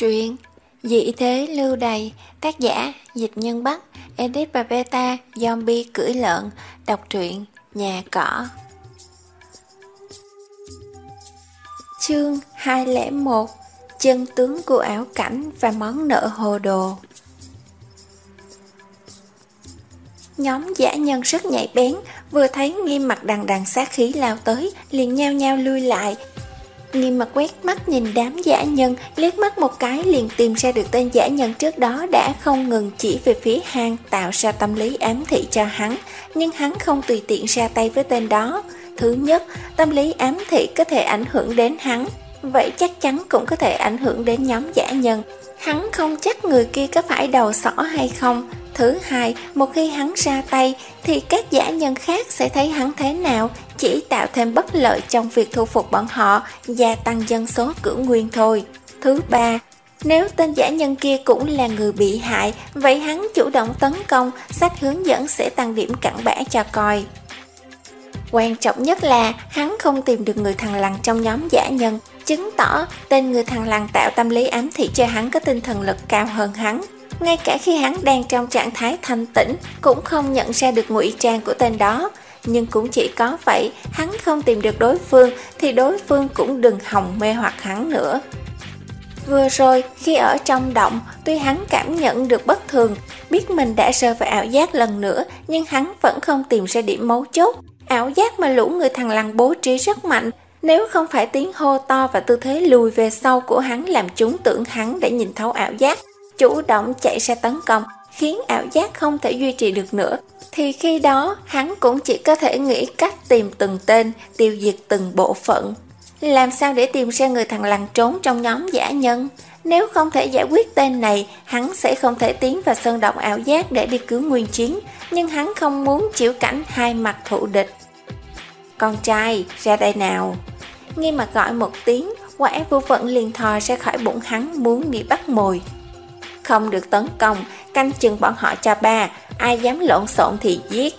Truyện Dị thế lưu đầy Tác giả Dịch Nhân Bắc Edit và Beta Zombie cưỡi lợn, Đọc truyện Nhà cỏ. Chương 201 Chân tướng của ảo cảnh và món nợ hồ đồ. Nhóm giả nhân rất nhạy bén, Vừa thấy nghiêm mặt đằng đằng sát khí lao tới, Liền nhao nhao lui lại Nghiêm mặt quét mắt nhìn đám giả nhân, liếc mắt một cái liền tìm ra được tên giả nhân trước đó đã không ngừng chỉ về phía hang tạo ra tâm lý ám thị cho hắn, nhưng hắn không tùy tiện ra tay với tên đó. Thứ nhất, tâm lý ám thị có thể ảnh hưởng đến hắn, vậy chắc chắn cũng có thể ảnh hưởng đến nhóm giả nhân. Hắn không chắc người kia có phải đầu sỏ hay không. Thứ hai, một khi hắn ra tay thì các giả nhân khác sẽ thấy hắn thế nào, chỉ tạo thêm bất lợi trong việc thu phục bọn họ, gia tăng dân số cử nguyên thôi. Thứ ba, nếu tên giả nhân kia cũng là người bị hại, vậy hắn chủ động tấn công, sách hướng dẫn sẽ tăng điểm cặn bã cho coi. Quan trọng nhất là hắn không tìm được người thằng lằn trong nhóm giả nhân, chứng tỏ tên người thằng lằn tạo tâm lý ám thị cho hắn có tinh thần lực cao hơn hắn. Ngay cả khi hắn đang trong trạng thái thanh tĩnh, cũng không nhận ra được ngụy trang của tên đó, nhưng cũng chỉ có vậy, hắn không tìm được đối phương thì đối phương cũng đừng hòng mê hoặc hắn nữa. Vừa rồi, khi ở trong động, tuy hắn cảm nhận được bất thường, biết mình đã rơi vào ảo giác lần nữa, nhưng hắn vẫn không tìm ra điểm mấu chốt. Ảo giác mà lũ người thằng lằn bố trí rất mạnh, nếu không phải tiếng hô to và tư thế lùi về sau của hắn làm chúng tưởng hắn đã nhìn thấu ảo giác, chủ động chạy ra tấn công, khiến ảo giác không thể duy trì được nữa, thì khi đó hắn cũng chỉ có thể nghĩ cách tìm từng tên, tiêu diệt từng bộ phận. Làm sao để tìm ra người thằng lằn trốn trong nhóm giả nhân? Nếu không thể giải quyết tên này, hắn sẽ không thể tiến vào sơn động ảo giác để đi cứu nguyên chiến, nhưng hắn không muốn chịu cảnh hai mặt thụ địch. Con trai, ra đây nào. Nghe mặt gọi một tiếng, quả vô vận liền thò ra khỏi bụng hắn muốn đi bắt mồi. Không được tấn công, canh chừng bọn họ cho ba, ai dám lộn xộn thì giết.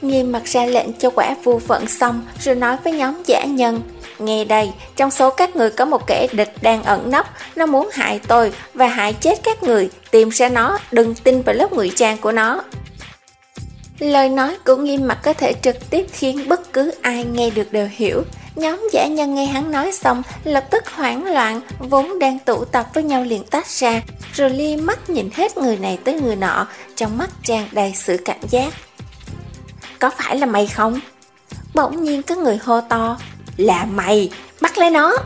Nghiêm mặt ra lệnh cho quả vu phận xong rồi nói với nhóm giả nhân. Nghe đây, trong số các người có một kẻ địch đang ẩn nấp, nó muốn hại tôi và hại chết các người, tìm ra nó, đừng tin vào lớp ngụy trang của nó. Lời nói của nghiêm mặt có thể trực tiếp khiến bất cứ ai nghe được đều hiểu. Nhóm giả nhân nghe hắn nói xong, lập tức hoảng loạn, vốn đang tụ tập với nhau liền tách ra, rồi lia mắt nhìn hết người này tới người nọ, trong mắt tràn đầy sự cảnh giác. Có phải là mày không? Bỗng nhiên có người hô to, là mày, bắt lấy nó.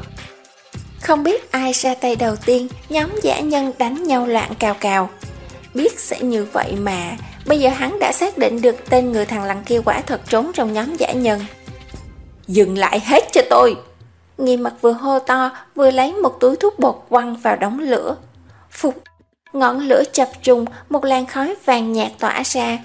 Không biết ai ra tay đầu tiên, nhóm giả nhân đánh nhau loạn cào cào. Biết sẽ như vậy mà, bây giờ hắn đã xác định được tên người thằng lằn kia quả thật trốn trong nhóm giả nhân. Dừng lại hết cho tôi! Nghi mặt vừa hô to, vừa lấy một túi thuốc bột quăng vào đống lửa. Phục! Ngọn lửa chập trùng, một làn khói vàng nhạt tỏa ra.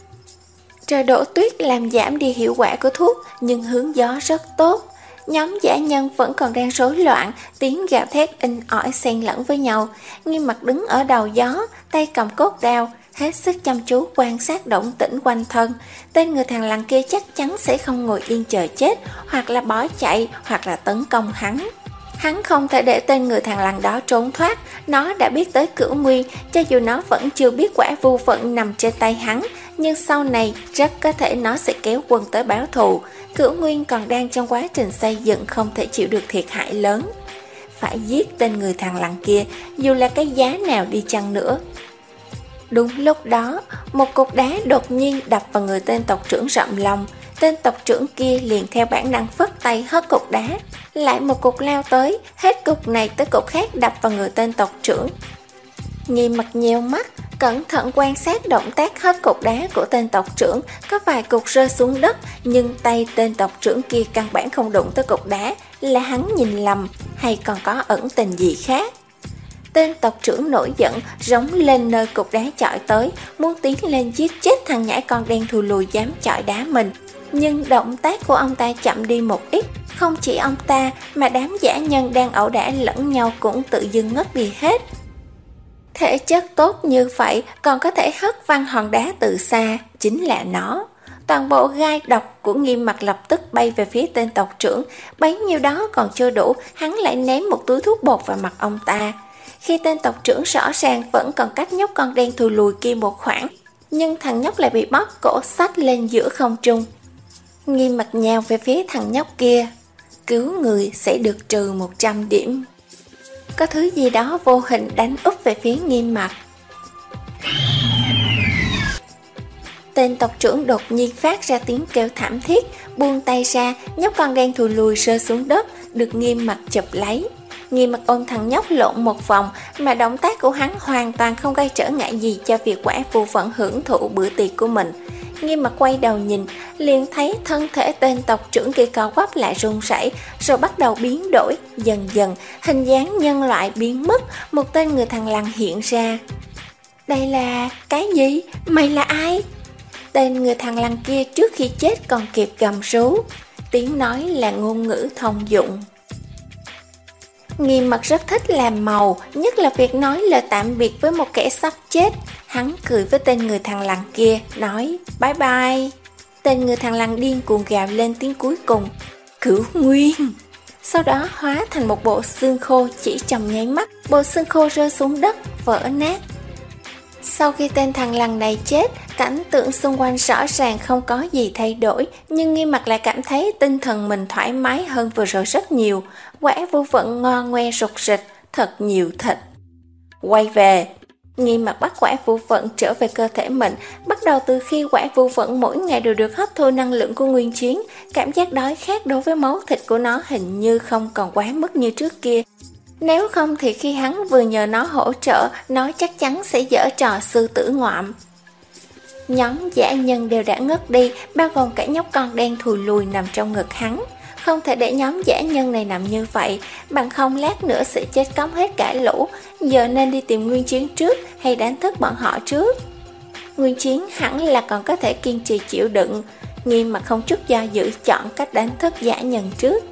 Trời đổ tuyết làm giảm đi hiệu quả của thuốc, nhưng hướng gió rất tốt. Nhóm giả nhân vẫn còn đang rối loạn, tiếng gào thét in ỏi xen lẫn với nhau. Nghi mặt đứng ở đầu gió, tay cầm cốt đao, hết sức chăm chú quan sát động tĩnh quanh thân. Tên người thằng lằn kia chắc chắn sẽ không ngồi yên chờ chết, hoặc là bỏ chạy, hoặc là tấn công hắn. Hắn không thể để tên người thằng lằn đó trốn thoát, nó đã biết tới cửu nguyên cho dù nó vẫn chưa biết quả vu phận nằm trên tay hắn, nhưng sau này rất có thể nó sẽ kéo quân tới báo thù. Cửu nguyên còn đang trong quá trình xây dựng không thể chịu được thiệt hại lớn. Phải giết tên người thằng lằn kia, dù là cái giá nào đi chăng nữa, Đúng lúc đó, một cục đá đột nhiên đập vào người tên tộc trưởng rậm lòng. Tên tộc trưởng kia liền theo bản năng phất tay hất cục đá. Lại một cục lao tới, hết cục này tới cục khác đập vào người tên tộc trưởng. Nghi mặt nhiều mắt, cẩn thận quan sát động tác hất cục đá của tên tộc trưởng, có vài cục rơi xuống đất, nhưng tay tên tộc trưởng kia căn bản không đụng tới cục đá, là hắn nhìn lầm, hay còn có ẩn tình gì khác. Tên tộc trưởng nổi giận, rống lên nơi cục đá chọi tới, muốn tiến lên giết chết thằng nhãi con đen thù lùi dám chọi đá mình. Nhưng động tác của ông ta chậm đi một ít, không chỉ ông ta mà đám giả nhân đang ẩu đả lẫn nhau cũng tự dưng ngất đi hết. Thể chất tốt như vậy còn có thể hất văng hòn đá từ xa, chính là nó. toàn bộ gai độc của nghiêm mặt lập tức bay về phía tên tộc trưởng, bấy nhiêu đó còn chưa đủ, hắn lại ném một túi thuốc bột vào mặt ông ta. Khi tên tộc trưởng rõ ràng vẫn còn cách nhóc con đen thù lùi kia một khoảng, nhưng thằng nhóc lại bị bóp cổ sách lên giữa không trung. Nghiêm mặt nhào về phía thằng nhóc kia, cứu người sẽ được trừ 100 điểm. Có thứ gì đó vô hình đánh úp về phía nghiêm mặt. Tên tộc trưởng đột nhiên phát ra tiếng kêu thảm thiết, buông tay ra, nhóc con đen thù lùi rơi xuống đất, được nghiêm mặt chụp lấy. Nghiêm mặt ôm thằng nhóc lộn một vòng, mà động tác của hắn hoàn toàn không gây trở ngại gì cho việc quả phụ phận hưởng thụ bữa tiệc của mình. Nghiêm mặt quay đầu nhìn, liền thấy thân thể tên tộc trưởng kia cao quắp lại run rẩy, rồi bắt đầu biến đổi, dần dần, hình dáng nhân loại biến mất, một tên người thằng lằn hiện ra. Đây là... cái gì? Mày là ai? Tên người thằng lằn kia trước khi chết còn kịp gầm rú Tiếng nói là ngôn ngữ thông dụng Nghiêm mặt rất thích làm màu Nhất là việc nói lời tạm biệt với một kẻ sắp chết. Hắn cười với tên người thằng lằn kia Nói bye bye. Tên người thằng lằn điên cuồng gào lên tiếng cuối cùng Cửu nguyên. Sau đó hóa thành một bộ xương khô chỉ trong nháy mắt Bộ xương khô rơi xuống đất Vỡ nát. Sau khi tên thằng lằn này chết, cảnh tượng xung quanh rõ ràng không có gì thay đổi, nhưng nghi mặt lại cảm thấy tinh thần mình thoải mái hơn vừa rồi rất nhiều. Quả vô vận ngon ngoe rục rịch, thật nhiều thịt. Quay về, nghi mặt bắt quả vô vận trở về cơ thể mình, bắt đầu từ khi quả vô vận mỗi ngày đều được hấp thu năng lượng của nguyên chiến, cảm giác đói khát đối với máu thịt của nó hình như không còn quá mức như trước kia, nếu không thì khi hắn vừa nhờ nó hỗ trợ, nó chắc chắn sẽ dở trò sư tử ngoạm. Nhóm giả nhân đều đã ngất đi, bao gồm cả nhóc con đen thùi lùi nằm trong ngực hắn. Không thể để nhóm giả nhân này nằm như vậy, bằng không lát nữa sẽ chết cống hết cả lũ. Giờ nên đi tìm Nguyên Chiến trước hay đánh thức bọn họ trước? Nguyên Chiến hẳn là còn có thể kiên trì chịu đựng, nghiêm mà không chút do dự chọn cách đánh thức giả nhân trước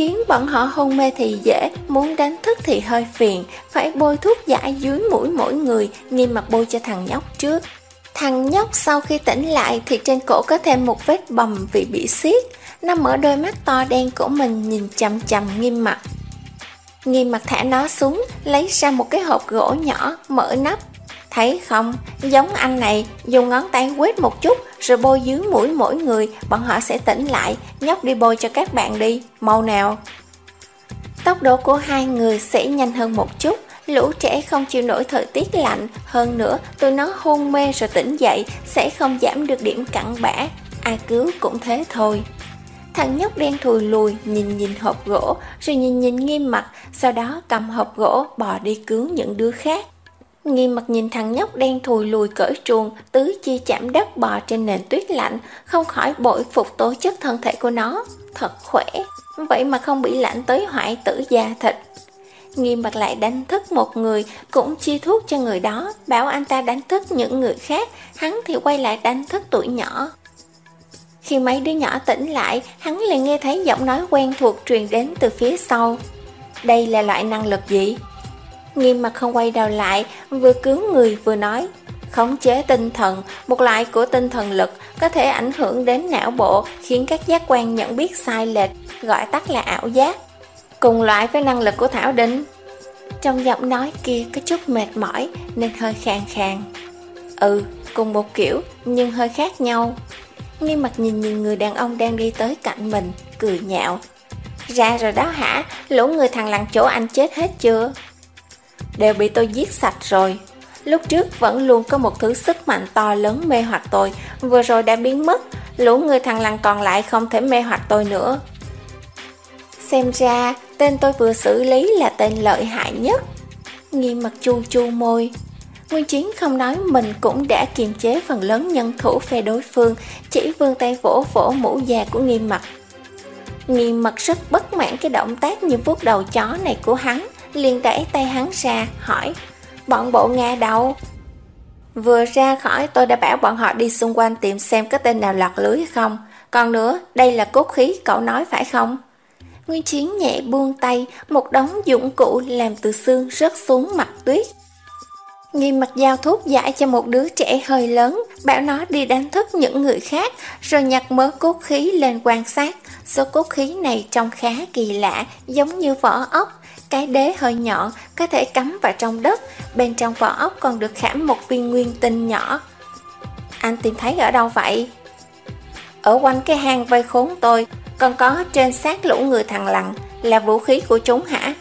khiến bọn họ hôn mê thì dễ, muốn đánh thức thì hơi phiền, phải bôi thuốc giải dưới mũi mỗi người, nghiêm mặt bôi cho thằng nhóc trước. Thằng nhóc sau khi tỉnh lại thì trên cổ có thêm một vết bầm vì bị xiết, nó mở đôi mắt to đen của mình nhìn chằm chằm nghiêm mặt. Nghiêm mặt thả nó xuống, lấy ra một cái hộp gỗ nhỏ, mở nắp, Thấy không, giống anh này, dùng ngón tay quét một chút rồi bôi dưới mũi mỗi người, bọn họ sẽ tỉnh lại, nhóc đi bôi cho các bạn đi, màu nào. Tốc độ của hai người sẽ nhanh hơn một chút, lũ trẻ không chịu nổi thời tiết lạnh, hơn nữa tụi nó hôn mê rồi tỉnh dậy sẽ không giảm được điểm cặn bã, ai cứu cũng thế thôi. Thằng nhóc đen thùi lùi nhìn nhìn hộp gỗ rồi nhìn nhìn nghiêm mặt, sau đó cầm hộp gỗ bò đi cứu những đứa khác. Nghiêm mặt nhìn thằng nhóc đen thùi lùi cởi chuồng, tứ chi chạm đất bò trên nền tuyết lạnh, không khỏi bội phục tố chất thân thể của nó. Thật khỏe, vậy mà không bị lạnh tới hoại tử da thịt. Nghiêm mặt lại đánh thức một người, cũng chia thuốc cho người đó, bảo anh ta đánh thức những người khác, hắn thì quay lại đánh thức tuổi nhỏ. Khi mấy đứa nhỏ tỉnh lại, hắn liền nghe thấy giọng nói quen thuộc truyền đến từ phía sau. Đây là loại năng lực gì? Nghiêm mặt không quay đầu lại, vừa cứu người vừa nói Khống chế tinh thần, một loại của tinh thần lực có thể ảnh hưởng đến não bộ khiến các giác quan nhận biết sai lệch, gọi tắt là ảo giác. Cùng loại với năng lực của Thảo Đinh. Trong giọng nói kia có chút mệt mỏi nên hơi khàn khàn. Ừ, cùng một kiểu nhưng hơi khác nhau. Nghiêm mặt nhìn nhìn người đàn ông đang đi tới cạnh mình, cười nhạo. Ra rồi đó hả, lũ người thằng lằn chỗ anh chết hết chưa? đều bị tôi giết sạch rồi. Lúc trước vẫn luôn có một thứ sức mạnh to lớn mê hoặc tôi, vừa rồi đã biến mất, lũ người thằng lằn còn lại không thể mê hoặc tôi nữa. Xem ra, tên tôi vừa xử lý là tên lợi hại nhất. Nghiêm mặt chu chu môi. Nguyên Chiến không nói mình cũng đã kiềm chế phần lớn nhân thủ phe đối phương, chỉ vươn tay vỗ vỗ mũ già của nghiêm mặt. Nghiêm mặt rất bất mãn cái động tác như vuốt đầu chó này của hắn, liền đẩy tay hắn ra, hỏi Bọn bộ Nga đâu? Vừa ra khỏi tôi đã bảo bọn họ đi xung quanh tìm xem có tên nào lọt lưới không Còn nữa, đây là cốt khí cậu nói phải không? Nguyên Chiến nhẹ buông tay, một đống dụng cụ làm từ xương rớt xuống mặt tuyết. Nghiêm mặt giao thuốc giải cho một đứa trẻ hơi lớn, bảo nó đi đánh thức những người khác, rồi nhặt mớ cốt khí lên quan sát. Số cốt khí này trông khá kỳ lạ, giống như vỏ ốc. Cái đế hơi nhọn, có thể cắm vào trong đất, bên trong vỏ ốc còn được khảm một viên nguyên tinh nhỏ. Anh tìm thấy ở đâu vậy? Ở quanh cái hang vây khốn tôi, còn có trên xác lũ người thằng lặng, là vũ khí của chúng hả?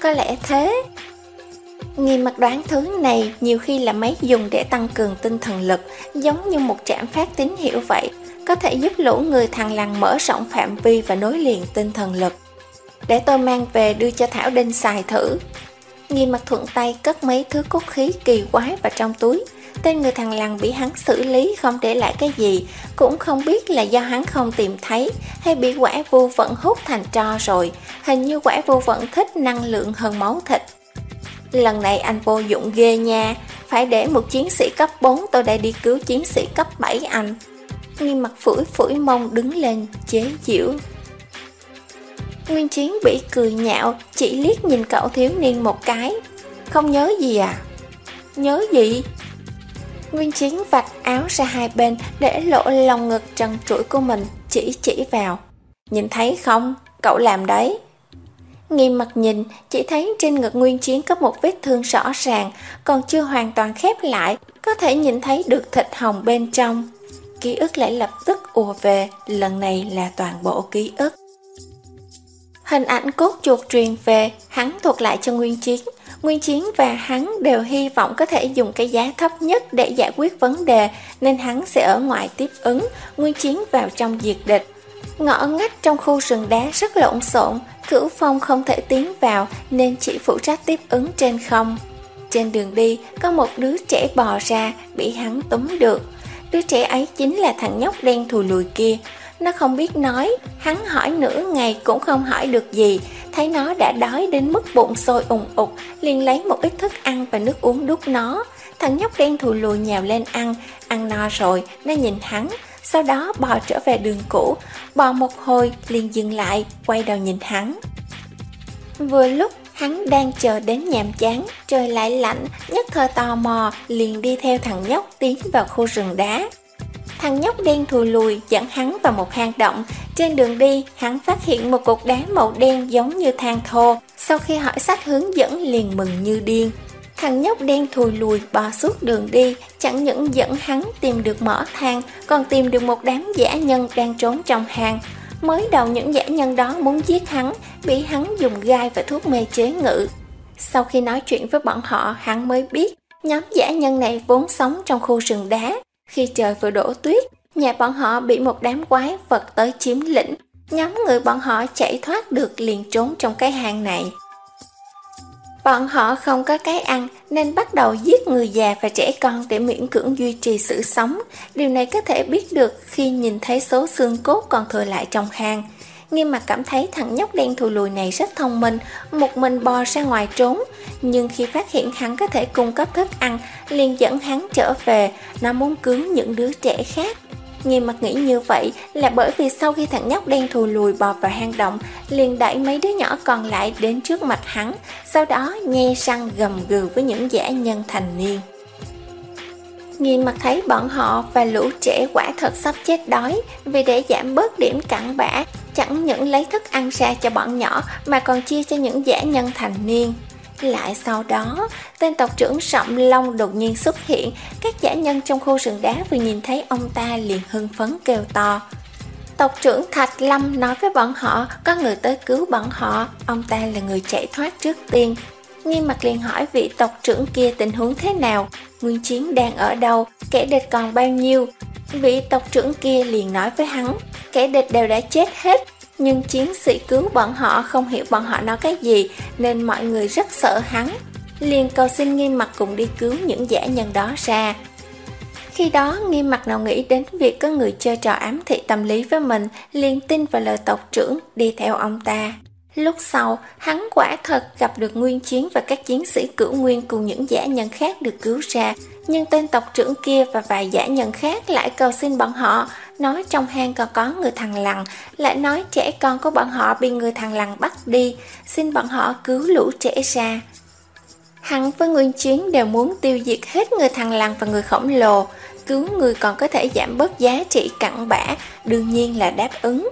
Có lẽ thế. Nghi mặt đoán thứ này nhiều khi là máy dùng để tăng cường tinh thần lực, giống như một trạm phát tín hiệu vậy, có thể giúp lũ người thằng lằn mở rộng phạm vi và nối liền tinh thần lực. Để tôi mang về đưa cho Thảo Đinh xài thử. Nghi mặt thuận tay cất mấy thứ cốt khí kỳ quái vào trong túi. Tên người thằng lằn bị hắn xử lý không để lại cái gì, cũng không biết là do hắn không tìm thấy hay bị quả vô vận hút thành tro rồi. Hình như quả vô vận thích năng lượng hơn máu thịt. Lần này anh vô dụng ghê nha, phải để một chiến sĩ cấp 4 tôi đã đi cứu chiến sĩ cấp 7 anh. Nghiêm mặt phủi phủi mông đứng lên, chế giễu. Nguyên Chiến bị cười nhạo, chỉ liếc nhìn cậu thiếu niên một cái. Không nhớ gì à? Nhớ gì? Nguyên Chiến vạch áo ra hai bên để lộ lòng ngực trần trụi của mình, chỉ chỉ vào. Nhìn thấy không? Cậu làm đấy. Nghiêm mặt nhìn, chỉ thấy trên ngực Nguyên Chiến có một vết thương rõ ràng, còn chưa hoàn toàn khép lại, có thể nhìn thấy được thịt hồng bên trong. Ký ức lại lập tức ùa về, lần này là toàn bộ ký ức. Hình ảnh cốt chuột truyền về, hắn thuộc lại cho Nguyên Chiến. Nguyên Chiến và hắn đều hy vọng có thể dùng cái giá thấp nhất để giải quyết vấn đề, nên hắn sẽ ở ngoài tiếp ứng, Nguyên Chiến vào trong diệt địch. Ngõ ngách trong khu rừng đá rất lộn xộn, Cửu Phong không thể tiến vào nên chỉ phụ trách tiếp ứng trên không. Trên đường đi, có một đứa trẻ bò ra, bị hắn túm được. Đứa trẻ ấy chính là thằng nhóc đen thù lùi kia. Nó không biết nói, hắn hỏi nửa ngày cũng không hỏi được gì. Thấy nó đã đói đến mức bụng sôi ùng ục, liền lấy một ít thức ăn và nước uống đút nó. Thằng nhóc đen thù lùi nhào lên ăn, ăn no rồi, nó nhìn hắn, sau đó bò trở về đường cũ, bò một hồi liền dừng lại, quay đầu nhìn hắn. Vừa lúc hắn đang chờ đến nhàm chán, trời lại lạnh, nhất thời tò mò, liền đi theo thằng nhóc tiến vào khu rừng đá. Thằng nhóc đen thùi lùi dẫn hắn vào một hang động. Trên đường đi, hắn phát hiện một cục đá màu đen giống như than thô. Sau khi hỏi sách hướng dẫn liền mừng như điên. Thằng nhóc đen thùi lùi bò suốt đường đi, chẳng những dẫn hắn tìm được mỏ than, còn tìm được một đám giả nhân đang trốn trong hang. Mới đầu những giả nhân đó muốn giết hắn, bị hắn dùng gai và thuốc mê chế ngự. Sau khi nói chuyện với bọn họ, hắn mới biết nhóm giả nhân này vốn sống trong khu rừng đá. Khi trời vừa đổ tuyết, nhà bọn họ bị một đám quái vật tới chiếm lĩnh. Nhóm người bọn họ chạy thoát được liền trốn trong cái hang này. Bọn họ không có cái ăn nên bắt đầu giết người già và trẻ con để miễn cưỡng duy trì sự sống. Điều này có thể biết được khi nhìn thấy số xương cốt còn thừa lại trong hang. Nghiêm mặt cảm thấy thằng nhóc đen thù lùi này rất thông minh, một mình bò ra ngoài trốn. Nhưng khi phát hiện hắn có thể cung cấp thức ăn, liền dẫn hắn trở về, nó muốn cứu những đứa trẻ khác. Nghiêm mặt nghĩ như vậy là bởi vì sau khi thằng nhóc đen thù lùi bò vào hang động, liền đẩy mấy đứa nhỏ còn lại đến trước mặt hắn, sau đó nhe răng gầm gừ với những giả nhân thành niên. Nghiêm mặt thấy bọn họ và lũ trẻ quả thật sắp chết đói vì để giảm bớt điểm cặn bã, chẳng những lấy thức ăn ra cho bọn nhỏ mà còn chia cho những giả nhân thành niên. Lại sau đó, tên tộc trưởng Sọng Long đột nhiên xuất hiện, các giả nhân trong khu rừng đá vừa nhìn thấy ông ta liền hưng phấn kêu to. Tộc trưởng Thạch Lâm nói với bọn họ có người tới cứu bọn họ, ông ta là người chạy thoát trước tiên. Nghiêm mặt liền hỏi vị tộc trưởng kia tình huống thế nào, nguyên chiến đang ở đâu, kẻ địch còn bao nhiêu. Vị tộc trưởng kia liền nói với hắn, kẻ địch đều đã chết hết, nhưng chiến sĩ cứu bọn họ không hiểu bọn họ nói cái gì nên mọi người rất sợ hắn. Liền cầu xin nghiêm mặt cùng đi cứu những giả nhân đó ra. Khi đó nghiêm mặt nào nghĩ đến việc có người chơi trò ám thị tâm lý với mình liền tin vào lời tộc trưởng đi theo ông ta. Lúc sau, hắn quả thật gặp được Nguyên Chiến và các chiến sĩ cửu nguyên cùng những giả nhân khác được cứu ra, nhưng tên tộc trưởng kia và vài giả nhân khác lại cầu xin bọn họ, nói trong hang còn có người thằng lằn, lại nói trẻ con của bọn họ bị người thằng lằn bắt đi, xin bọn họ cứu lũ trẻ ra. Hắn với Nguyên Chiến đều muốn tiêu diệt hết người thằng lằn và người khổng lồ, cứu người còn có thể giảm bớt giá trị cặn bã, đương nhiên là đáp ứng.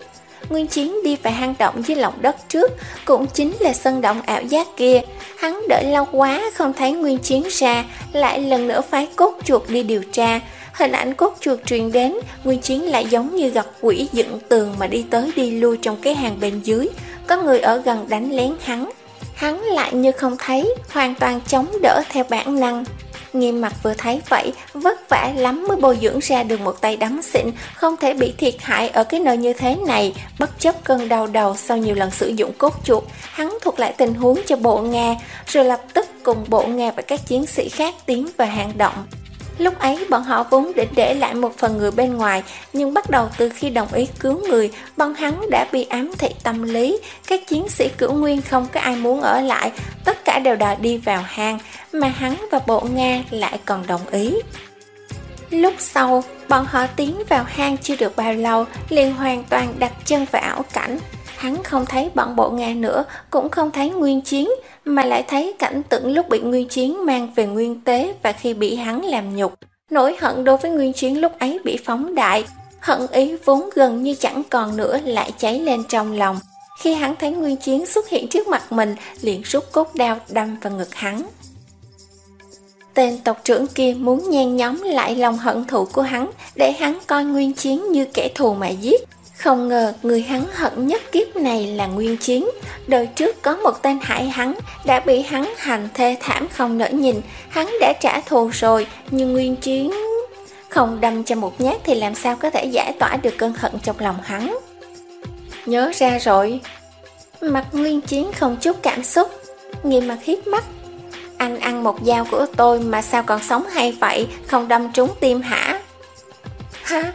Nguyên Chiến đi vào hang động dưới lòng đất trước, cũng chính là sân động ảo giác kia. Hắn đợi lâu quá không thấy Nguyên Chiến ra, lại lần nữa phái cốt chuột đi điều tra. Hình ảnh cốt chuột truyền đến, Nguyên Chiến lại giống như gặp quỷ dựng tường mà đi tới đi lui trong cái hàng bên dưới. Có người ở gần đánh lén hắn. Hắn lại như không thấy, hoàn toàn chống đỡ theo bản năng. Nghiêm mặt vừa thấy vậy, vất vả lắm mới bồi dưỡng ra được một tay đấm xịn, không thể bị thiệt hại ở cái nơi như thế này. Bất chấp cơn đau đầu sau nhiều lần sử dụng cốt chuột, hắn thuật lại tình huống cho bộ Nga, rồi lập tức cùng bộ Nga và các chiến sĩ khác tiến vào hang động. Lúc ấy bọn họ vốn định để lại một phần người bên ngoài, nhưng bắt đầu từ khi đồng ý cứu người, bọn hắn đã bị ám thị tâm lý. Các chiến sĩ cửu nguyên không có ai muốn ở lại, tất cả đều đòi đi vào hang, mà hắn và bộ Nga lại còn đồng ý. Lúc sau, bọn họ tiến vào hang chưa được bao lâu, liền hoàn toàn đặt chân vào ảo cảnh. Hắn không thấy bọn bộ Nga nữa, cũng không thấy nguyên chiến, mà lại thấy cảnh tượng lúc bị Nguyên Chiến mang về Nguyên Tế và khi bị hắn làm nhục. Nỗi hận đối với Nguyên Chiến lúc ấy bị phóng đại, hận ý vốn gần như chẳng còn nữa lại cháy lên trong lòng. Khi hắn thấy Nguyên Chiến xuất hiện trước mặt mình, liền rút cốt đao đâm vào ngực hắn. Tên tộc trưởng kia muốn nhen nhóm lại lòng hận thù của hắn để hắn coi Nguyên Chiến như kẻ thù mà giết. Không ngờ người hắn hận nhất kiếp này là Nguyên Chiến. Đời trước có một tên hại hắn, Đã bị hắn hành thê thảm không nỡ nhìn. Hắn đã trả thù rồi, Nhưng Nguyên Chiến Không đâm cho một nhát thì làm sao có thể giải tỏa được cơn hận trong lòng hắn? Nhớ ra rồi. Mặt Nguyên Chiến không chút cảm xúc Nghiêm mặt hiếp mắt. Anh ăn một dao của tôi mà sao còn sống hay vậy, Không đâm trúng tim hả? Hả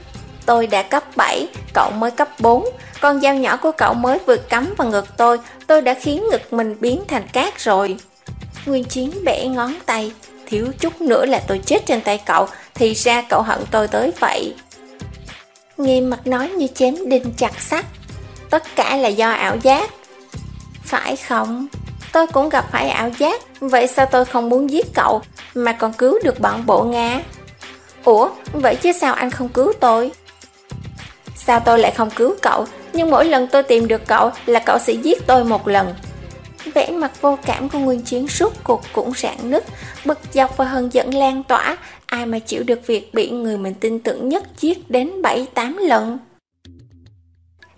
tôi đã cấp 7, cậu mới cấp 4. Con dao nhỏ của cậu mới vừa cắm vào ngực tôi, tôi đã khiến ngực mình biến thành cát rồi. Nguyên Chiến bẻ ngón tay, thiếu chút nữa là tôi chết trên tay cậu, thì ra cậu hận tôi tới vậy. Nghiêm mặt nói như chém đinh chặt sắt, tất cả là do ảo giác. Phải không? Tôi cũng gặp phải ảo giác, vậy sao tôi không muốn giết cậu, mà còn cứu được bọn bộ Nga? Ủa, vậy chứ sao anh không cứu tôi? Sao tôi lại không cứu cậu? Nhưng mỗi lần tôi tìm được cậu Là cậu sẽ giết tôi một lần. Vẻ mặt vô cảm của Nguyên Chiến suốt cuộc cũng rạn nứt. Bực dọc và hân giận lan tỏa. Ai mà chịu được việc bị người mình tin tưởng nhất giết đến 7-8 lần?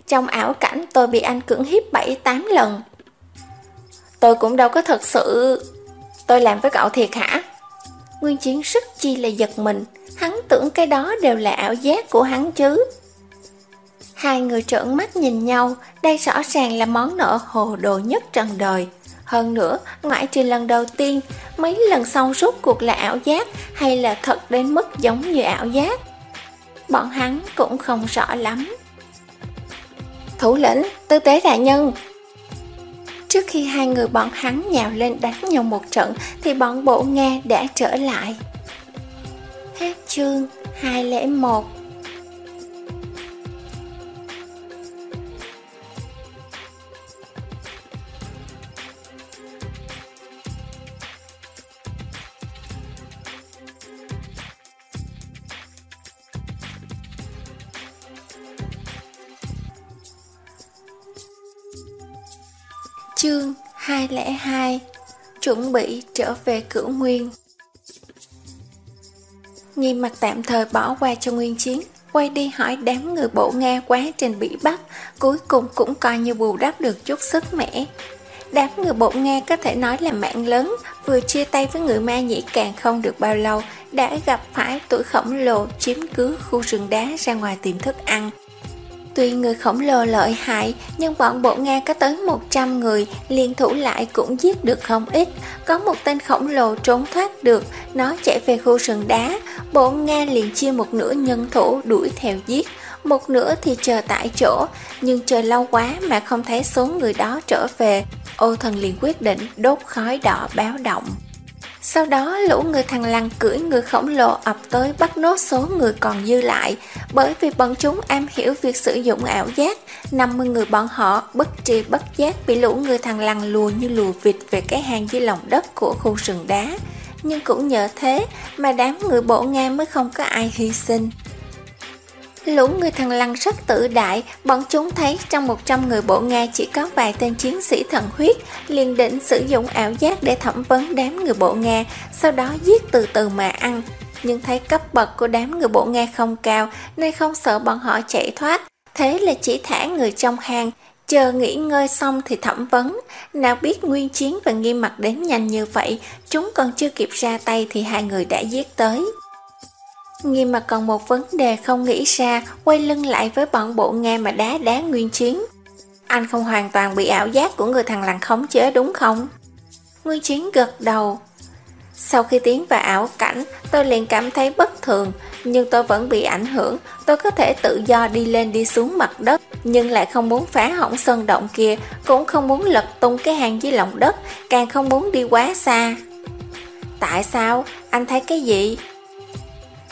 Trong ảo cảnh, tôi bị anh cưỡng hiếp 7-8 lần. Tôi cũng đâu có thật sự. Tôi làm với cậu thiệt hả? Nguyên Chiến sức chi là giật mình. Hắn tưởng cái đó đều là ảo giác của hắn chứ. Hai người trợn mắt nhìn nhau, đây rõ ràng là món nợ hồ đồ nhất trần đời. Hơn nữa, ngoại trừ lần đầu tiên, mấy lần sau rút cuộc là ảo giác hay là thật đến mức giống như ảo giác. Bọn hắn cũng không rõ lắm. Thủ lĩnh, tư tế đại nhân Trước khi hai người bọn hắn nhào lên đánh nhau một trận thì bọn bộ nghe đã trở lại. Hết chương 201 Chương 202 Chuẩn bị trở về cửu nguyên. Nghi mặt tạm thời bỏ qua cho nguyên chiến, Quay đi hỏi đám người bộ Nga quá trình bị bắt, Cuối cùng cũng coi như bù đắp được chút sức mẻ. Đám người bộ Nga có thể nói là mạng lớn, Vừa chia tay với người ma nhĩ càng không được bao lâu, Đã gặp phải tuổi khổng lồ chiếm cứ khu rừng đá ra ngoài tìm thức ăn. Tuy người khổng lồ lợi hại, nhưng bọn bộ Nga có tới 100 người, liên thủ lại cũng giết được không ít. Có một tên khổng lồ trốn thoát được, nó chạy về khu rừng đá. Bộ Nga liền chia một nửa nhân thủ đuổi theo giết, một nửa thì chờ tại chỗ. Nhưng chờ lâu quá mà không thấy số người đó trở về. Ô thần liền quyết định đốt khói đỏ báo động. Sau đó, lũ người thằng lằn cưỡi người khổng lồ ập tới bắt nốt số người còn dư lại. Bởi vì bọn chúng am hiểu việc sử dụng ảo giác 50 người bọn họ bất tri bất giác bị lũ người thằng lằn lùa như lùa vịt về cái hang dưới lòng đất của khu sườn đá. Nhưng cũng nhờ thế mà đám người bộ Nga mới không có ai hy sinh. Lũ người thằng lằn rất tự đại, bọn chúng thấy trong 100 người bộ Nga chỉ có vài tên chiến sĩ thần huyết, liền định sử dụng ảo giác để thẩm vấn đám người bộ Nga, sau đó giết từ từ mà ăn. Nhưng thấy cấp bậc của đám người bộ Nga không cao nên không sợ bọn họ chạy thoát, thế là chỉ thả người trong hang, chờ nghỉ ngơi xong thì thẩm vấn. Nào biết nguyên chiến và nghiêm mặt đến nhanh như vậy, chúng còn chưa kịp ra tay thì hai người đã giết tới. Nghiêm mà còn một vấn đề không nghĩ ra, quay lưng lại với bọn bộ nghe mà đá đá nguyên chiến. Anh không hoàn toàn bị ảo giác của người thằng lằn khống chế đúng không? Nguyên chiến gật đầu. Sau khi tiến vào ảo cảnh, tôi liền cảm thấy bất thường, nhưng tôi vẫn bị ảnh hưởng. Tôi có thể tự do đi lên đi xuống mặt đất, nhưng lại không muốn phá hỏng sân động kia, cũng không muốn lật tung cái hang dưới lòng đất, càng không muốn đi quá xa. Tại sao? Anh thấy cái gì?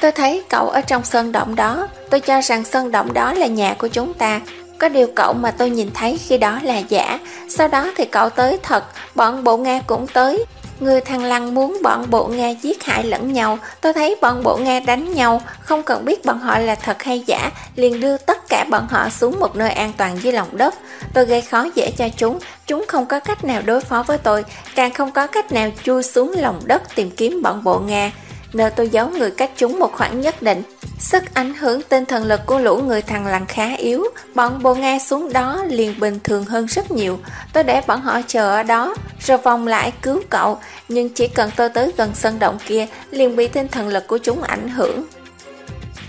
Tôi thấy cậu ở trong sơn động đó, tôi cho rằng sơn động đó là nhà của chúng ta. Có điều cậu mà tôi nhìn thấy khi đó là giả, sau đó thì cậu tới thật, bọn bộ Nga cũng tới. Người thằng Lăng muốn bọn bộ Nga giết hại lẫn nhau, tôi thấy bọn bộ Nga đánh nhau, không cần biết bọn họ là thật hay giả, liền đưa tất cả bọn họ xuống một nơi an toàn dưới lòng đất. Tôi gây khó dễ cho chúng, chúng không có cách nào đối phó với tôi, càng không có cách nào chui xuống lòng đất tìm kiếm bọn bộ Nga nơi tôi giấu người cách chúng một khoảng nhất định. Sức ảnh hưởng tinh thần lực của lũ người thằng lằn khá yếu, bọn bồ Nga xuống đó liền bình thường hơn rất nhiều. Tôi để bọn họ chờ ở đó, rồi vòng lại cứu cậu, nhưng chỉ cần tôi tới gần sân động kia, liền bị tinh thần lực của chúng ảnh hưởng.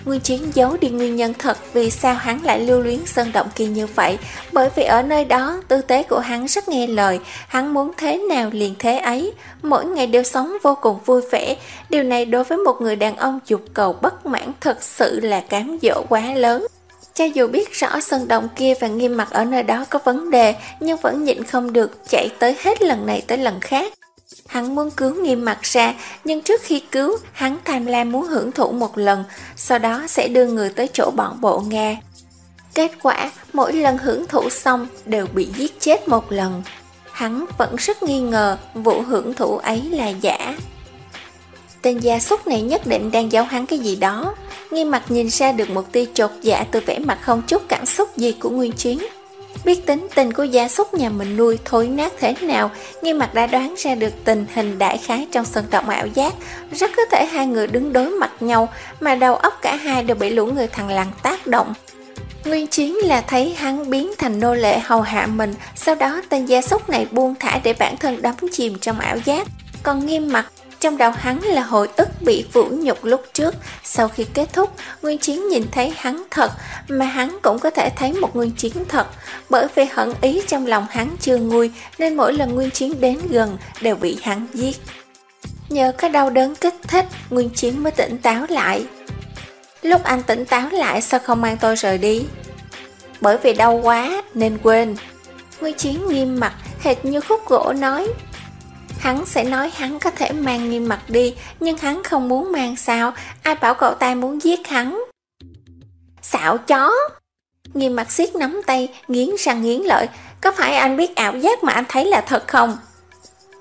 Nguyên Chiến giấu đi nguyên nhân thật vì sao hắn lại lưu luyến sân động kia như vậy, bởi vì ở nơi đó tư tế của hắn rất nghe lời, hắn muốn thế nào liền thế ấy, mỗi ngày đều sống vô cùng vui vẻ, điều này đối với một người đàn ông dục cầu bất mãn thật sự là cám dỗ quá lớn. Cho dù biết rõ sân động kia và nghiêm mặt ở nơi đó có vấn đề, nhưng vẫn nhịn không được chạy tới hết lần này tới lần khác. Hắn muốn cứu nghiêm mặt ra, nhưng trước khi cứu, hắn tham lam muốn hưởng thụ một lần, sau đó sẽ đưa người tới chỗ bọn bộ Nga. Kết quả, mỗi lần hưởng thụ xong đều bị giết chết một lần. Hắn vẫn rất nghi ngờ vụ hưởng thụ ấy là giả. Tên gia súc này nhất định đang giấu hắn cái gì đó. Nghiêm mặt nhìn ra được một tia chột dạ từ vẻ mặt không chút cảm xúc gì của Nguyên Chiến. Biết tính tình của gia súc nhà mình nuôi thối nát thế nào, Nghi mặt đã đoán ra được tình hình đại khái trong sân động ảo giác. Rất có thể hai người đứng đối mặt nhau, mà đầu óc cả hai đều bị lũ người thằng lằn tác động. Nguyên chiến là thấy hắn biến thành nô lệ hầu hạ mình, sau đó tên gia súc này buông thả để bản thân đắm chìm trong ảo giác. Còn nghiêm mặt trong đầu hắn là hồi ức bị vũ nhục lúc trước, sau khi kết thúc, Nguyên Chiến nhìn thấy hắn thật, mà hắn cũng có thể thấy một Nguyên Chiến thật, bởi vì hận ý trong lòng hắn chưa nguôi, nên mỗi lần Nguyên Chiến đến gần đều bị hắn giết. Nhờ cái đau đớn kích thích, Nguyên Chiến mới tỉnh táo lại. Lúc anh tỉnh táo lại sao không mang tôi rời đi? Bởi vì đau quá nên quên. Nguyên Chiến nghiêm mặt, hệt như khúc gỗ nói, Hắn sẽ nói hắn có thể mang nghiêm mặt đi, nhưng hắn không muốn mang sao, ai bảo cậu ta muốn giết hắn. Xạo chó! Nghiêm mặt siết nắm tay, nghiến răng nghiến lợi, có phải anh biết ảo giác mà anh thấy là thật không?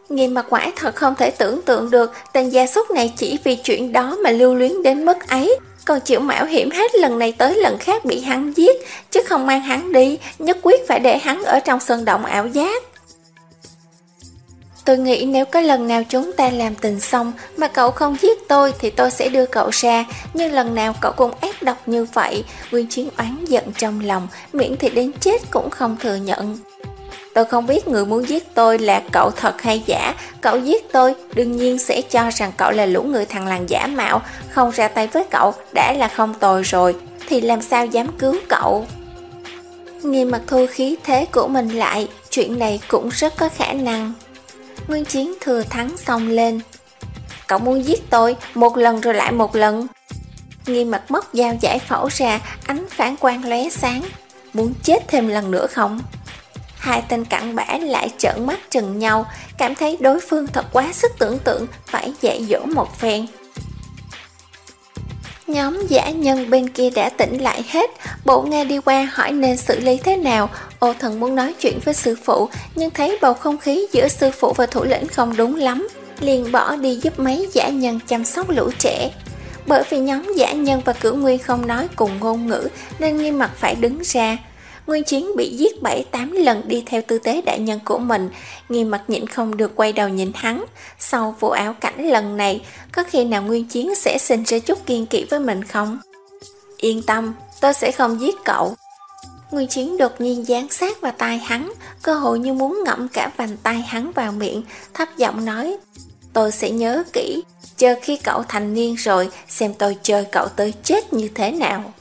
Nghiêm mặt quải thật không thể tưởng tượng được tên gia súc này chỉ vì chuyện đó mà lưu luyến đến mức ấy, còn chịu mạo hiểm hết lần này tới lần khác bị hắn giết, chứ không mang hắn đi, nhất quyết phải để hắn ở trong sân động ảo giác. Tôi nghĩ nếu có lần nào chúng ta làm tình xong mà cậu không giết tôi thì tôi sẽ đưa cậu ra, nhưng lần nào cậu cũng ác độc như vậy, Nguyên Chiến oán giận trong lòng, miễn thì đến chết cũng không thừa nhận. Tôi không biết người muốn giết tôi là cậu thật hay giả, cậu giết tôi đương nhiên sẽ cho rằng cậu là lũ người thằng làng giả mạo, không ra tay với cậu đã là không tồi rồi, thì làm sao dám cứu cậu. Nghiêm mặt thu khí thế của mình lại, chuyện này cũng rất có khả năng. Nguyên Chiến thừa thắng xông lên. Cậu muốn giết tôi một lần rồi lại một lần. Nghi mặt móc dao giải phẫu ra, ánh phản quang lóe sáng. Muốn chết thêm lần nữa không? hai tên cặn bã lại trợn mắt trừng nhau, cảm thấy đối phương thật quá sức tưởng tượng, phải dạy dỗ một phen. Nhóm giả nhân bên kia đã tỉnh lại hết, bộ nghe đi qua hỏi nên xử lý thế nào. Ô thần muốn nói chuyện với sư phụ, nhưng thấy bầu không khí giữa sư phụ và thủ lĩnh không đúng lắm, liền bỏ đi giúp mấy giả nhân chăm sóc lũ trẻ. Bởi vì nhóm giả nhân và cửu nguyên không nói cùng ngôn ngữ nên nghiêm mặt phải đứng ra. Nguyên Chiến bị giết 7-8 lần đi theo tư tế đại nhân của mình, nghiêm mặt nhịn không được quay đầu nhìn hắn. Sau vụ áo cảnh lần này, có khi nào Nguyên Chiến sẽ sinh ra chút kiên kỵ với mình không? Yên tâm, tôi sẽ không giết cậu. Nguyên Chiến đột nhiên dán sát vào tai hắn, cơ hội như muốn ngậm cả vành tay hắn vào miệng, thấp giọng nói Tôi sẽ nhớ kỹ, chờ khi cậu thành niên rồi, xem tôi chơi cậu tới chết như thế nào.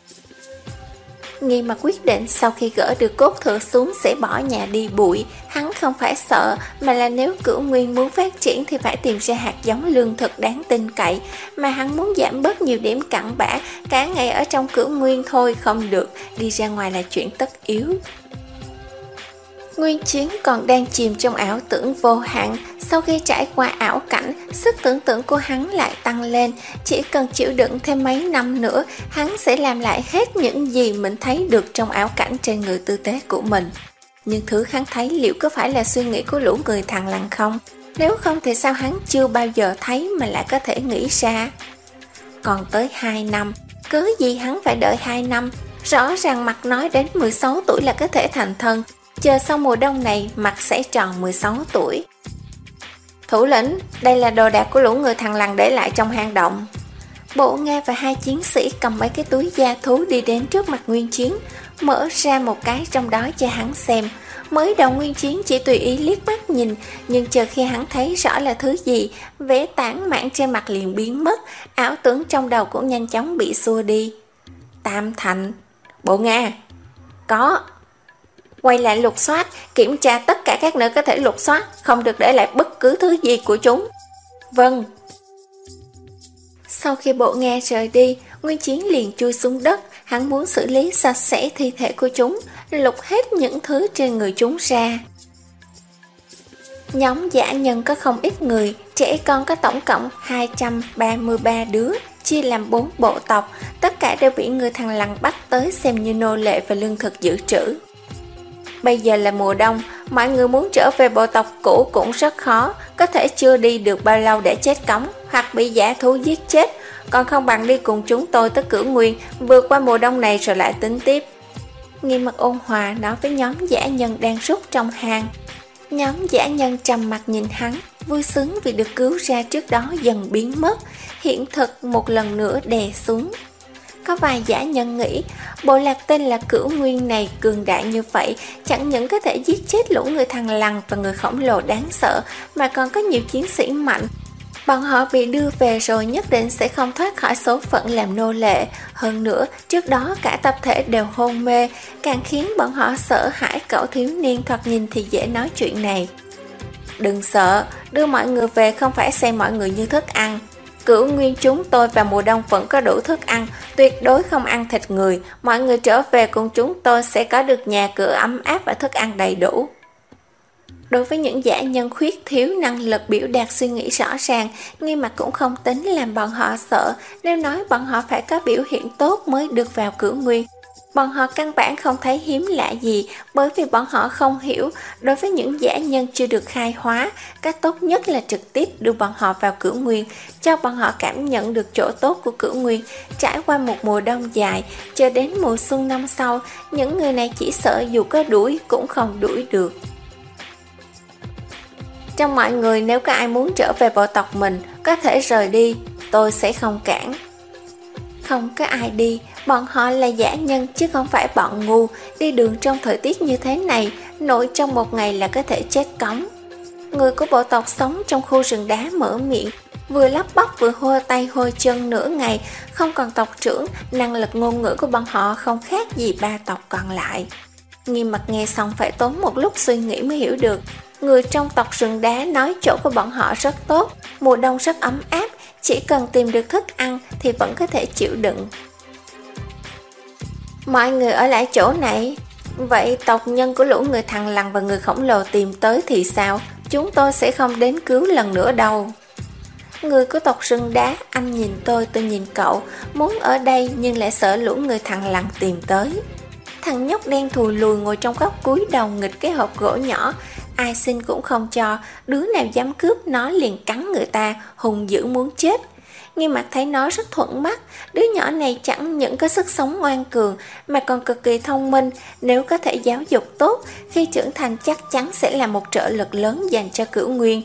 Nghi mà quyết định sau khi gỡ được cốt thừa xuống sẽ bỏ nhà đi bụi, hắn không phải sợ, mà là nếu cửu nguyên muốn phát triển thì phải tìm ra hạt giống lương thực đáng tin cậy, mà hắn muốn giảm bớt nhiều điểm cặn bã, cả ngày ở trong cửu nguyên thôi không được, đi ra ngoài là chuyện tất yếu. Nguyên Chiến còn đang chìm trong ảo tưởng vô hạn, sau khi trải qua ảo cảnh, sức tưởng tượng của hắn lại tăng lên, chỉ cần chịu đựng thêm mấy năm nữa, hắn sẽ làm lại hết những gì mình thấy được trong ảo cảnh trên người tư tế của mình. Nhưng thứ hắn thấy liệu có phải là suy nghĩ của lũ người thằng lằn không? Nếu không thì sao hắn chưa bao giờ thấy mà lại có thể nghĩ ra? Còn tới 2 năm, cớ gì hắn phải đợi 2 năm? Rõ ràng mặt nói đến 16 tuổi là có thể thành thân, chờ sau mùa đông này mặt sẽ tròn 16 tuổi. Thủ lĩnh, đây là đồ đạc của lũ người thằng lằn để lại trong hang động. Bộ Nga và hai chiến sĩ cầm mấy cái túi da thú đi đến trước mặt Nguyên Chiến, mở ra một cái trong đó cho hắn xem. Mới đầu Nguyên Chiến chỉ tùy ý liếc mắt nhìn, nhưng chờ khi hắn thấy rõ là thứ gì, vẻ tản mạn trên mặt liền biến mất, ảo tưởng trong đầu cũng nhanh chóng bị xua đi. Tam Thành Bộ Nga Có Quay lại lục soát, kiểm tra tất cả các nơi có thể lục soát, không được để lại bất cứ thứ gì của chúng. Vâng. Sau khi bộ nghe rời đi, Nguyên Chiến liền chui xuống đất, hắn muốn xử lý sạch sẽ thi thể của chúng, lục hết những thứ trên người chúng ra. Nhóm giả nhân có không ít người, trẻ con có tổng cộng 233 đứa, chia làm 4 bộ tộc, tất cả đều bị người thằng lằn bắt tới xem như nô lệ và lương thực dự trữ. Bây giờ là mùa đông, mọi người muốn trở về bộ tộc cũ cũng rất khó, có thể chưa đi được bao lâu để chết cống, hoặc bị giả thú giết chết, còn không bằng đi cùng chúng tôi tới cửu nguyên, vượt qua mùa đông này rồi lại tính tiếp. Nghi mặt ôn hòa nói với nhóm giả nhân đang rút trong hàng. Nhóm giả nhân trầm mặt nhìn hắn, vui sướng vì được cứu ra trước đó dần biến mất, hiện thực một lần nữa đè xuống. Có vài giả nhân nghĩ, bộ lạc tên là cửu nguyên này cường đại như vậy, chẳng những có thể giết chết lũ người thằng lằn và người khổng lồ đáng sợ, mà còn có nhiều chiến sĩ mạnh. Bọn họ bị đưa về rồi nhất định sẽ không thoát khỏi số phận làm nô lệ. Hơn nữa, trước đó cả tập thể đều hôn mê, càng khiến bọn họ sợ hãi cậu thiếu niên thoạt nhìn thì dễ nói chuyện này. Đừng sợ, đưa mọi người về không phải xem mọi người như thức ăn, Cửu nguyên chúng tôi vào mùa đông vẫn có đủ thức ăn, tuyệt đối không ăn thịt người. Mọi người trở về cùng chúng tôi sẽ có được nhà cửa ấm áp và thức ăn đầy đủ. Đối với những giả nhân khuyết thiếu năng lực biểu đạt suy nghĩ rõ ràng, nghi mặt cũng không tính làm bọn họ sợ, nếu nói bọn họ phải có biểu hiện tốt mới được vào cửu nguyên. Bọn họ căn bản không thấy hiếm lạ gì bởi vì bọn họ không hiểu đối với những giả nhân chưa được khai hóa, cách tốt nhất là trực tiếp đưa bọn họ vào cửu nguyên, cho bọn họ cảm nhận được chỗ tốt của cửu nguyên. Trải qua một mùa đông dài, cho đến mùa xuân năm sau, những người này chỉ sợ dù có đuổi cũng không đuổi được. Trong mọi người nếu có ai muốn trở về bộ tộc mình, có thể rời đi, tôi sẽ không cản. Không có ai đi, bọn họ là giả nhân chứ không phải bọn ngu, đi đường trong thời tiết như thế này, nội trong một ngày là có thể chết cống. Người của bộ tộc sống trong khu rừng đá mở miệng, vừa lắp bắp vừa hô tay hô chân nửa ngày, không còn tộc trưởng, năng lực ngôn ngữ của bọn họ không khác gì ba tộc còn lại. Nghiêm mặt nghe xong phải tốn một lúc suy nghĩ mới hiểu được. Người trong tộc rừng đá nói chỗ của bọn họ rất tốt, mùa đông rất ấm áp, chỉ cần tìm được thức ăn thì vẫn có thể chịu đựng. Mọi người ở lại chỗ này, Vậy tộc nhân của lũ người thằng lằn và người khổng lồ tìm tới thì sao? Chúng tôi sẽ không đến cứu lần nữa đâu. Người của tộc rừng đá, anh nhìn tôi, tôi nhìn cậu, muốn ở đây nhưng lại sợ lũ người thằng lằn tìm tới. Thằng nhóc đen thù lùi ngồi trong góc cúi đầu nghịch cái hộp gỗ nhỏ, ai xin cũng không cho, đứa nào dám cướp nó liền cắn người ta, hùng dữ muốn chết. Nghe mặt thấy nó rất thuận mắt, đứa nhỏ này chẳng những có sức sống ngoan cường mà còn cực kỳ thông minh, nếu có thể giáo dục tốt, khi trưởng thành chắc chắn sẽ là một trợ lực lớn dành cho cửu nguyên.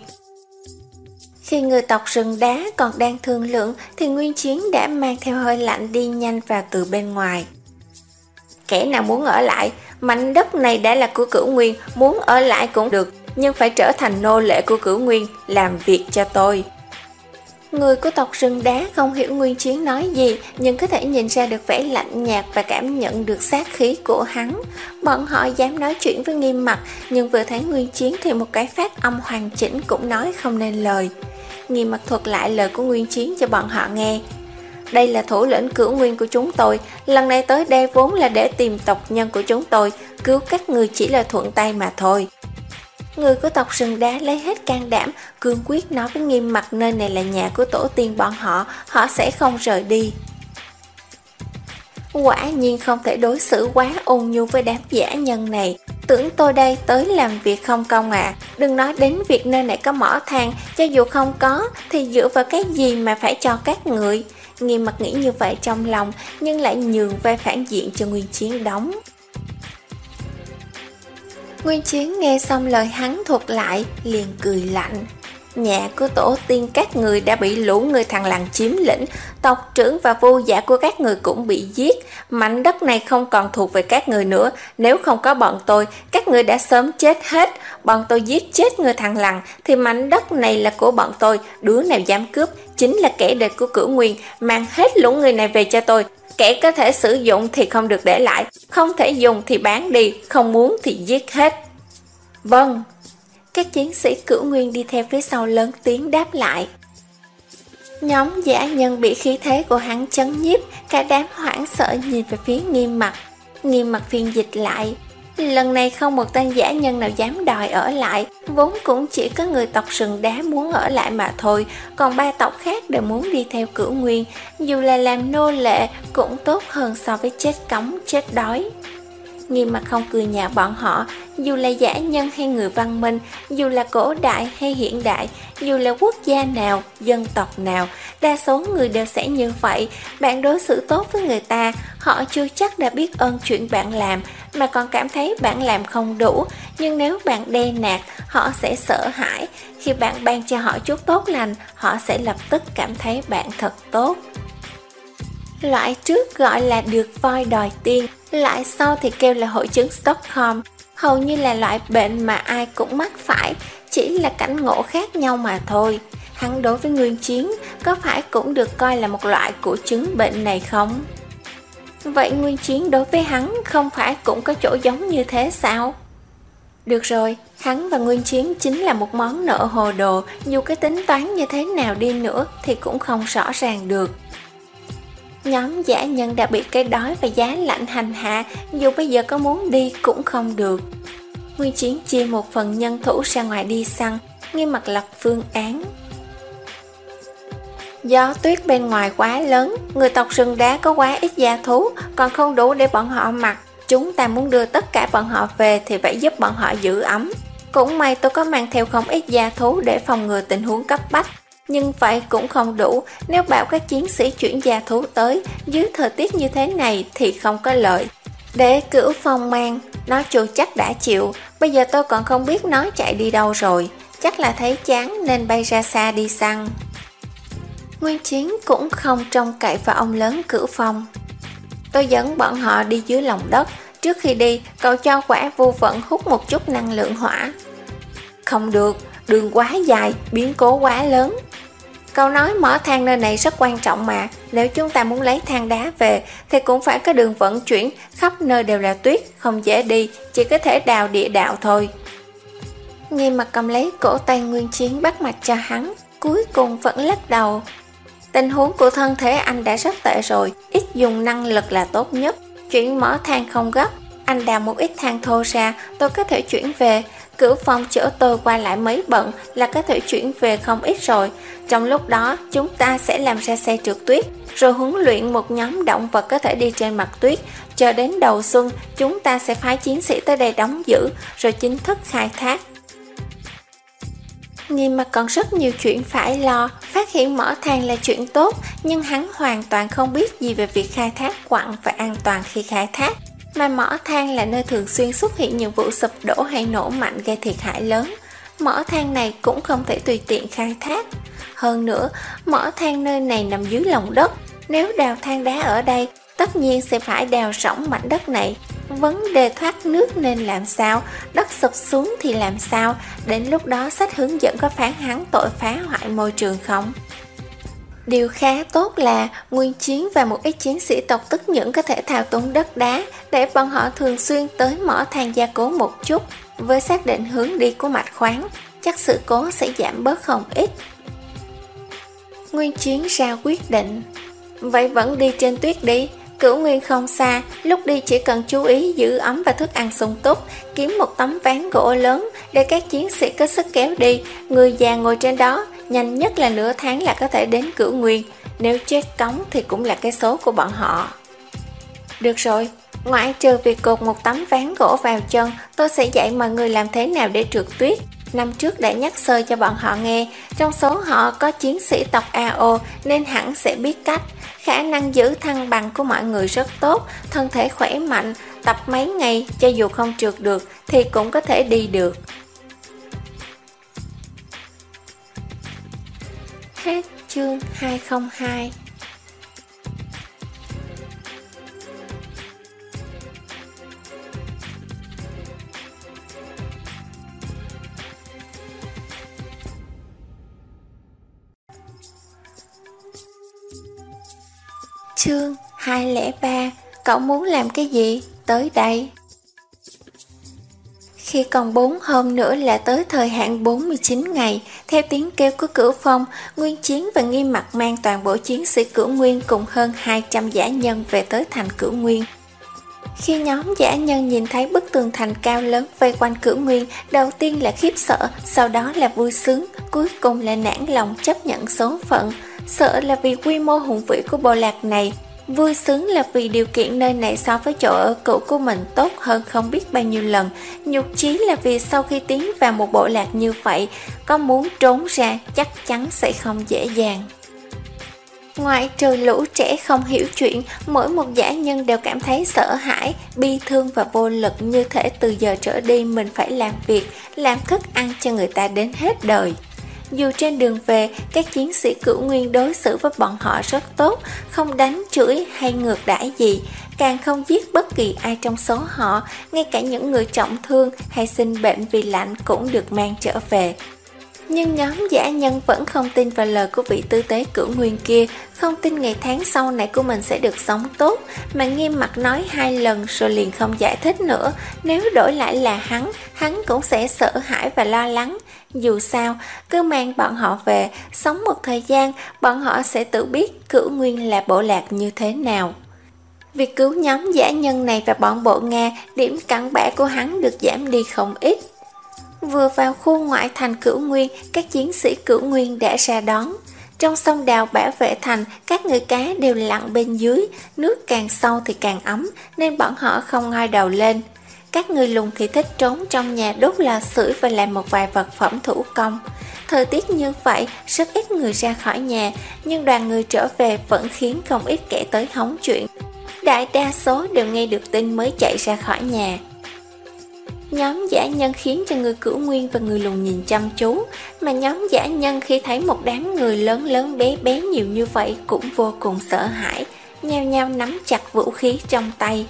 Khi người tộc rừng đá còn đang thương lượng thì Nguyên Chiến đã mang theo hơi lạnh đi nhanh vào từ bên ngoài. Kẻ nào muốn ở lại, mảnh đất này đã là của cửu nguyên, muốn ở lại cũng được, nhưng phải trở thành nô lệ của cửu nguyên, làm việc cho tôi. Người của tộc rừng đá không hiểu Nguyên Chiến nói gì, nhưng có thể nhìn ra được vẻ lạnh nhạt và cảm nhận được sát khí của hắn. Bọn họ dám nói chuyện với nghiêm mặt, nhưng vừa thấy Nguyên Chiến thì một cái phát âm hoàn chỉnh cũng nói không nên lời. Nghiêm mặt thuật lại lời của Nguyên Chiến cho bọn họ nghe. Đây là thủ lĩnh cửu nguyên của chúng tôi, lần này tới đây vốn là để tìm tộc nhân của chúng tôi, cứu các người chỉ là thuận tay mà thôi. Người của tộc rừng đá lấy hết can đảm, cương quyết nói với nghiêm mặt nơi này là nhà của tổ tiên bọn họ, họ sẽ không rời đi. Quả nhiên không thể đối xử quá ôn nhu với đám giả nhân này. Tưởng tôi đây tới làm việc không công à, đừng nói đến việc nơi này có mỏ than, cho dù không có thì dựa vào cái gì mà phải cho các người. Nghiêm mặt nghĩ như vậy trong lòng nhưng lại nhường vai phản diện cho Nguyên Chiến đóng. Nguyên Chiến nghe xong lời hắn thuật lại, liền cười lạnh. Nhà của tổ tiên các người đã bị lũ người thằng làng chiếm lĩnh, tộc trưởng và vô giả của các người cũng bị giết. Mảnh đất này không còn thuộc về các người nữa, nếu không có bọn tôi, các người đã sớm chết hết. Bọn tôi giết chết người thằng làng, thì mảnh đất này là của bọn tôi, đứa nào dám cướp, chính là kẻ địch của cửu nguyên, mang hết lũ người này về cho tôi. Kẻ có thể sử dụng thì không được để lại, không thể dùng thì bán đi, không muốn thì giết hết. Vâng. Các chiến sĩ cửu nguyên đi theo phía sau lớn tiếng đáp lại. Nhóm giả nhân bị khí thế của hắn chấn nhiếp, cả đám hoảng sợ nhìn về phía nghiêm mặt. Nghiêm mặt phiên dịch lại. Lần này không một tên giả nhân nào dám đòi ở lại, vốn cũng chỉ có người tộc sừng đá muốn ở lại mà thôi, còn ba tộc khác đều muốn đi theo cửu nguyên, dù là làm nô lệ cũng tốt hơn so với chết cống, chết đói. Nghiêm mặt không cười nhạo bọn họ, dù là giả nhân hay người văn minh, dù là cổ đại hay hiện đại, dù là quốc gia nào, dân tộc nào, đa số người đều sẽ như vậy. Bạn đối xử tốt với người ta, họ chưa chắc đã biết ơn chuyện bạn làm, mà còn cảm thấy bạn làm không đủ. Nhưng nếu bạn đe nạt, họ sẽ sợ hãi. Khi bạn ban cho họ chút tốt lành, họ sẽ lập tức cảm thấy bạn thật tốt. Loại trước gọi là được voi đòi tiên, loại sau thì kêu là hội chứng Stockholm. Hầu như là loại bệnh mà ai cũng mắc phải, chỉ là cảnh ngộ khác nhau mà thôi. Hắn đối với Nguyên Chiến có phải cũng được coi là một loại của chứng bệnh này không? Vậy Nguyên Chiến đối với hắn không phải cũng có chỗ giống như thế sao? Được rồi, hắn và Nguyên Chiến chính là một món nợ hồ đồ, dù cái tính toán như thế nào đi nữa thì cũng không rõ ràng được. Nhóm giả nhân đã bị cái đói và giá lạnh hành hạ, dù bây giờ có muốn đi cũng không được. Nguyên Chiến chia một phần nhân thủ ra ngoài đi săn, nghiêm mặt lập phương án. Do tuyết bên ngoài quá lớn, người tộc rừng đá có quá ít gia thú, còn không đủ để bọn họ mặc. Chúng ta muốn đưa tất cả bọn họ về thì phải giúp bọn họ giữ ấm. Cũng may tôi có mang theo không ít gia thú để phòng ngừa tình huống cấp bách. Nhưng vậy cũng không đủ, nếu bảo các chiến sĩ chuyển gia thú tới, dưới thời tiết như thế này thì không có lợi. Để cửu phong mang, nó chưa chắc đã chịu, bây giờ tôi còn không biết nó chạy đi đâu rồi, chắc là thấy chán nên bay ra xa đi săn. Nguyên Chiến cũng không trông cậy vào ông lớn cửu phong. Tôi dẫn bọn họ đi dưới lòng đất, trước khi đi cậu cho quả vô vận hút một chút năng lượng hỏa. Không được, đường quá dài, biến cố quá lớn. Câu nói mở thang nơi này rất quan trọng mà, nếu chúng ta muốn lấy than đá về thì cũng phải có đường vận chuyển, khắp nơi đều là tuyết, không dễ đi, chỉ có thể đào địa đạo thôi. Nghiêm mặt cầm lấy cổ tay Nguyên Chiến bắt mạch cho hắn, cuối cùng vẫn lắc đầu. Tình huống của thân thể anh đã rất tệ rồi, ít dùng năng lực là tốt nhất, Chuyển mở than không gấp, anh đào một ít than thô ra, tôi có thể chuyển về. Cửu phong chở tôi qua lại mấy bận là có thể chuyển về không ít rồi. Trong lúc đó, chúng ta sẽ làm ra xe trượt tuyết, rồi huấn luyện một nhóm động vật có thể đi trên mặt tuyết. Chờ đến đầu xuân, chúng ta sẽ phái chiến sĩ tới đây đóng giữ, rồi chính thức khai thác. Nghiêm mà còn rất nhiều chuyện phải lo, phát hiện mỏ than là chuyện tốt, nhưng hắn hoàn toàn không biết gì về việc khai thác quặng và an toàn khi khai thác. Mà mỏ than là nơi thường xuyên xuất hiện những vụ sụp đổ hay nổ mạnh gây thiệt hại lớn. Mỏ than này cũng không thể tùy tiện khai thác. Hơn nữa, mỏ than nơi này nằm dưới lòng đất. Nếu đào than đá ở đây, tất nhiên sẽ phải đào rỗng mảnh đất này. Vấn đề thoát nước nên làm sao, đất sụp xuống thì làm sao, đến lúc đó sách hướng dẫn có phán hắn tội phá hoại môi trường không? Điều khá tốt là Nguyên Chiến và một ít chiến sĩ tộc tức những có thể thao túng đất đá để bọn họ thường xuyên tới mỏ than gia cố một chút với xác định hướng đi của mạch khoáng, chắc sự cố sẽ giảm bớt không ít. Nguyên Chiến ra quyết định. Vậy vẫn đi trên tuyết đi. Cửu Nguyên không xa, lúc đi chỉ cần chú ý giữ ấm và thức ăn sung túc, kiếm một tấm ván gỗ lớn để các chiến sĩ có sức kéo đi, người già ngồi trên đó, nhanh nhất là nửa tháng là có thể đến cửa Nguyên, nếu chết cống thì cũng là cái số của bọn họ. Được rồi, ngoại trừ việc cột một tấm ván gỗ vào chân, tôi sẽ dạy mọi người làm thế nào để trượt tuyết. Năm trước đã nhắc sơ cho bọn họ nghe, trong số họ có chiến sĩ tộc AO nên hẳn sẽ biết cách. Khả năng giữ thăng bằng của mọi người rất tốt, thân thể khỏe mạnh, tập mấy ngày cho dù không trượt được thì cũng có thể đi được. Hết chương 202 Chương 203 Cậu muốn làm cái gì? Tới đây khi còn 4 hôm nữa là tới thời hạn 49 ngày Theo tiếng kêu của cửu phong Nguyên Chiến và Nghiêm mặt mang toàn bộ chiến sĩ cửu nguyên Cùng hơn 200 giả nhân về tới thành cửu nguyên khi nhóm giả nhân nhìn thấy bức tường thành cao lớn vây quanh cửu nguyên, đầu tiên là khiếp sợ, sau đó là vui sướng, cuối cùng là nản lòng chấp nhận số phận. Sợ là vì quy mô hùng vĩ của bộ lạc này Vui sướng là vì điều kiện nơi này so với chỗ ở cũ của mình tốt hơn không biết bao nhiêu lần Nhục chí là vì sau khi tiến vào một bộ lạc như vậy Có muốn trốn ra chắc chắn sẽ không dễ dàng Ngoại trừ lũ trẻ không hiểu chuyện, mỗi một giả nhân đều cảm thấy sợ hãi, bi thương và vô lực như thể từ giờ trở đi mình phải làm việc, làm thức ăn cho người ta đến hết đời. Dù trên đường về, các chiến sĩ cửu nguyên đối xử với bọn họ rất tốt, không đánh chửi hay ngược đãi gì, càng không giết bất kỳ ai trong số họ, ngay cả những người trọng thương hay sinh bệnh vì lạnh cũng được mang trở về. Nhưng nhóm giả nhân vẫn không tin vào lời của vị tư tế cửu nguyên kia, không tin ngày tháng sau này của mình sẽ được sống tốt, mà nghiêm mặt nói hai lần rồi liền không giải thích nữa, nếu đổi lại là hắn, hắn cũng sẽ sợ hãi và lo lắng. Dù sao, cứ mang bọn họ về, sống một thời gian, bọn họ sẽ tự biết cửu nguyên là bộ lạc như thế nào. Việc cứu nhóm giả nhân này và bọn bộ Nga, điểm cặn bã của hắn được giảm đi không ít. Vừa vào khu ngoại thành cửu nguyên, các chiến sĩ cửu nguyên đã ra đón. Trong sông đào bảo vệ thành, các người cá đều lặn bên dưới, nước càng sâu thì càng ấm, nên bọn họ không ngoi đầu lên. Các người lùn thì thích trốn trong nhà đốt lò sưởi và làm một vài vật phẩm thủ công. Thời tiết như vậy, rất ít người ra khỏi nhà, nhưng đoàn người trở về vẫn khiến không ít kẻ tới hóng chuyện. Đại đa số đều nghe được tin mới chạy ra khỏi nhà. Nhóm giả nhân khiến cho người cửu nguyên và người lùn nhìn chăm chú, mà nhóm giả nhân khi thấy một đám người lớn lớn bé bé nhiều như vậy cũng vô cùng sợ hãi, nheo nhao nắm chặt vũ khí trong tay.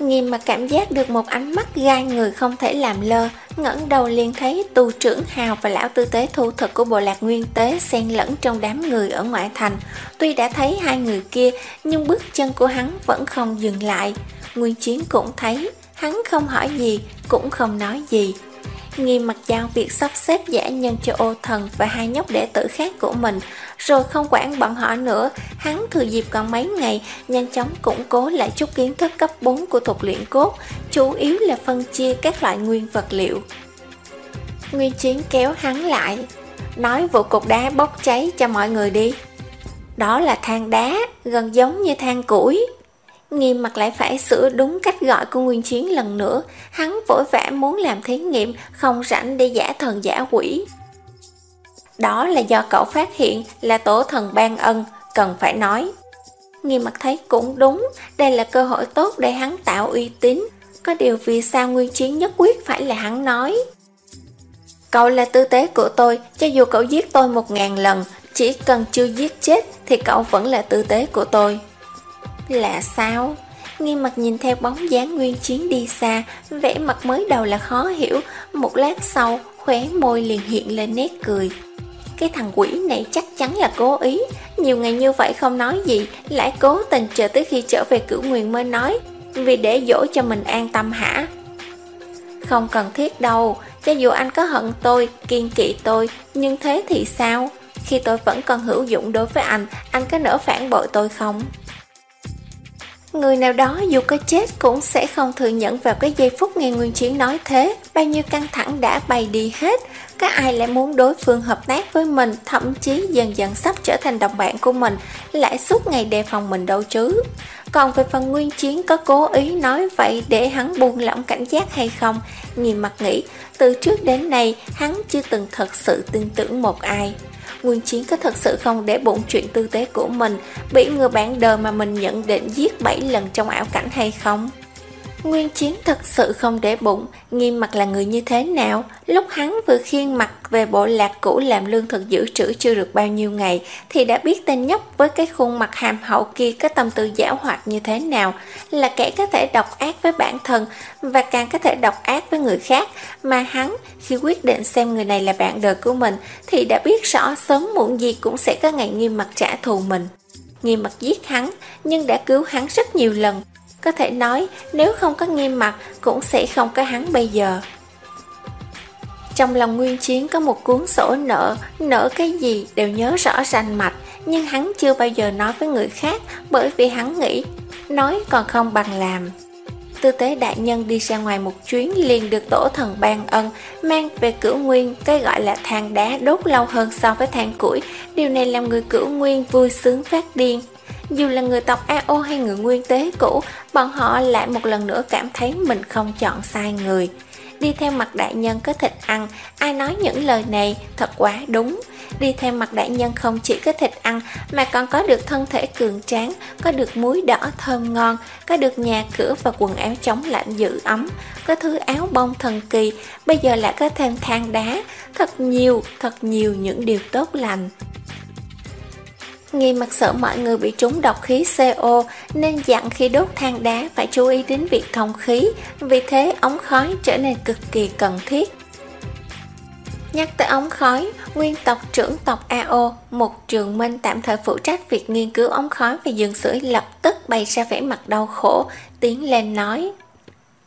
Nghiêm mà cảm giác được một ánh mắt gai người không thể làm lơ, ngẩng đầu liền thấy tù trưởng Hào và lão tư tế thu thực của bộ lạc nguyên tế xen lẫn trong đám người ở ngoại thành. Tuy đã thấy hai người kia, nhưng bước chân của hắn vẫn không dừng lại. Nguyên chiến cũng thấy, hắn không hỏi gì, cũng không nói gì nghiêm mặt giao việc sắp xếp giả nhân cho ô thần và hai nhóc đệ tử khác của mình, rồi không quản bọn họ nữa, hắn thừa dịp còn mấy ngày, nhanh chóng củng cố lại chút kiến thức cấp 4 của thuật luyện cốt, chủ yếu là phân chia các loại nguyên vật liệu. Nguyên Chiến kéo hắn lại, nói vụ cục đá bốc cháy cho mọi người đi. Đó là than đá, gần giống như than củi. Nghiêm mặt lại phải sửa đúng cách gọi của Nguyên Chiến lần nữa, hắn vội vã muốn làm thí nghiệm, không rảnh để giả thần giả quỷ. Đó là do cậu phát hiện là tổ thần ban ân, cần phải nói. Nghiêm mặt thấy cũng đúng, đây là cơ hội tốt để hắn tạo uy tín, có điều vì sao Nguyên Chiến nhất quyết phải là hắn nói. Cậu là tư tế của tôi, cho dù cậu giết tôi một ngàn lần, chỉ cần chưa giết chết thì cậu vẫn là tư tế của tôi. Là sao? Nghiêm mặt nhìn theo bóng dáng nguyên chiến đi xa, vẻ mặt mới đầu là khó hiểu, một lát sau, khóe môi liền hiện lên nét cười. Cái thằng quỷ này chắc chắn là cố ý, nhiều ngày như vậy không nói gì, lại cố tình chờ tới khi trở về cửu nguyên mới nói, vì để dỗ cho mình an tâm hả? Không cần thiết đâu, cho dù anh có hận tôi, kiên kỵ tôi, nhưng thế thì sao? Khi tôi vẫn còn hữu dụng đối với anh, anh có nỡ phản bội tôi không? Người nào đó dù có chết cũng sẽ không thừa nhận vào cái giây phút nghe Nguyên Chiến nói thế, bao nhiêu căng thẳng đã bay đi hết, có ai lại muốn đối phương hợp tác với mình, thậm chí dần dần sắp trở thành đồng bạn của mình, lại suốt ngày đề phòng mình đâu chứ. Còn về phần Nguyên Chiến có cố ý nói vậy để hắn buông lỏng cảnh giác hay không, nhìn mặt nghĩ, từ trước đến nay hắn chưa từng thật sự tin tưởng một ai. Nguyên Chiến có thật sự không để bụng chuyện tư tế của mình, bị người bạn đời mà mình nhận định giết 7 lần trong ảo cảnh hay không? Nguyên Chiến thật sự không để bụng, nghiêm mặt là người như thế nào, lúc hắn vừa khiên mặt về bộ lạc cũ làm lương thực giữ trữ chưa được bao nhiêu ngày, thì đã biết tên nhóc với cái khuôn mặt hàm hậu kia có tâm tư giả hoạt như thế nào, là kẻ có thể độc ác với bản thân và càng có thể độc ác với người khác, mà hắn khi quyết định xem người này là bạn đời của mình thì đã biết rõ sớm muộn gì cũng sẽ có ngày nghiêm mặt trả thù mình. Nghiêm mặt giết hắn, nhưng đã cứu hắn rất nhiều lần, có thể nói nếu không có nghiêm mặt cũng sẽ không có hắn bây giờ. Trong lòng Nguyên Chiến có một cuốn sổ nợ, nợ cái gì đều nhớ rõ rành mạch, nhưng hắn chưa bao giờ nói với người khác bởi vì hắn nghĩ, nói còn không bằng làm. Tư tế đại nhân đi ra ngoài một chuyến liền được tổ thần ban ân, mang về cửu nguyên cái gọi là than đá đốt lâu hơn so với than củi. Điều này làm người cửu nguyên vui sướng phát điên. Dù là người tộc AO hay người nguyên tế cũ, bọn họ lại một lần nữa cảm thấy mình không chọn sai người. Đi theo mặt đại nhân có thịt ăn, ai nói những lời này thật quá đúng. Đi theo mặt đại nhân không chỉ có thịt ăn mà còn có được thân thể cường tráng, có được muối đỏ thơm ngon, có được nhà cửa và quần áo chống lạnh giữ ấm, có thứ áo bông thần kỳ, bây giờ lại có thêm than đá, thật nhiều, thật nhiều những điều tốt lành. Nghi mặt sợ mọi người bị trúng độc khí CO nên dặn khi đốt than đá phải chú ý đến việc thông khí, vì thế ống khói trở nên cực kỳ cần thiết. Nhắc tới ống khói, nguyên tộc trưởng tộc AO, một trường minh tạm thời phụ trách việc nghiên cứu ống khói và giường sưởi lập tức bày ra vẻ mặt đau khổ, tiến lên nói.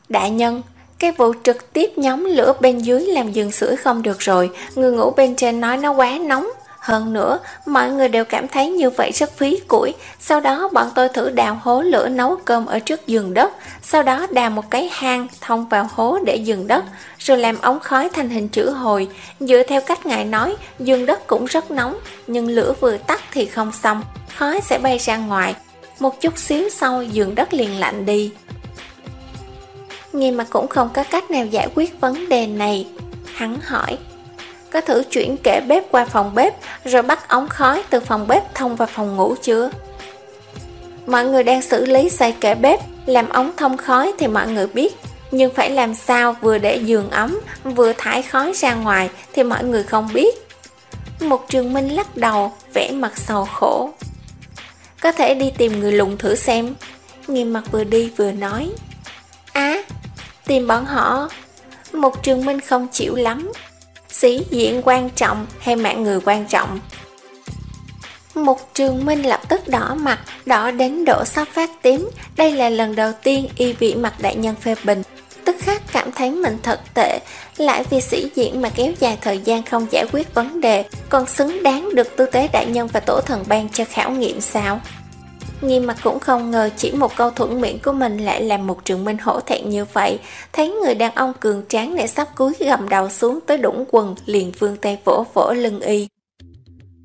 Đại nhân, cái vụ trực tiếp nhóm lửa bên dưới làm giường sưởi không được rồi, người ngủ bên trên nói nó quá nóng, hơn nữa, mọi người đều cảm thấy như vậy rất phí củi. Sau đó bọn tôi thử đào hố lửa nấu cơm ở trước giường đất. Sau đó đào một cái hang thông vào hố để giường đất. Rồi làm ống khói thành hình chữ hồi. Dựa theo cách ngài nói, giường đất cũng rất nóng. Nhưng lửa vừa tắt thì không xong. Khói sẽ bay ra ngoài. Một chút xíu sau giường đất liền lạnh đi. Nghi mà cũng không có cách nào giải quyết vấn đề này. Hắn hỏi có thử chuyển kệ bếp qua phòng bếp rồi bắt ống khói từ phòng bếp thông vào phòng ngủ chưa? Mọi người đang xử lý xây kệ bếp, làm ống thông khói thì mọi người biết. Nhưng phải làm sao vừa để giường ấm, vừa thải khói ra ngoài thì mọi người không biết. Một trường minh lắc đầu, vẽ mặt sầu khổ. Có thể đi tìm người lùng thử xem. Nghiêm mặt vừa đi vừa nói. Á, tìm bọn họ. Một trường minh không chịu lắm, sĩ diện quan trọng hay mạng người quan trọng. Một trường minh lập tức đỏ mặt, đỏ đến độ sắp phát tím. Đây là lần đầu tiên y bị mặt đại nhân phê bình. tức khắc cảm thấy mình thật tệ, lại vì sĩ diện mà kéo dài thời gian không giải quyết vấn đề, còn xứng đáng được tư tế đại nhân và tổ thần ban cho khảo nghiệm sao? Nghiêm mặt cũng không ngờ chỉ một câu thuẫn miệng của mình lại làm một trường minh hổ thẹn như vậy. Thấy người đàn ông cường tráng này sắp cúi gầm đầu xuống tới đũng quần, liền vương tay vỗ vỗ lưng y.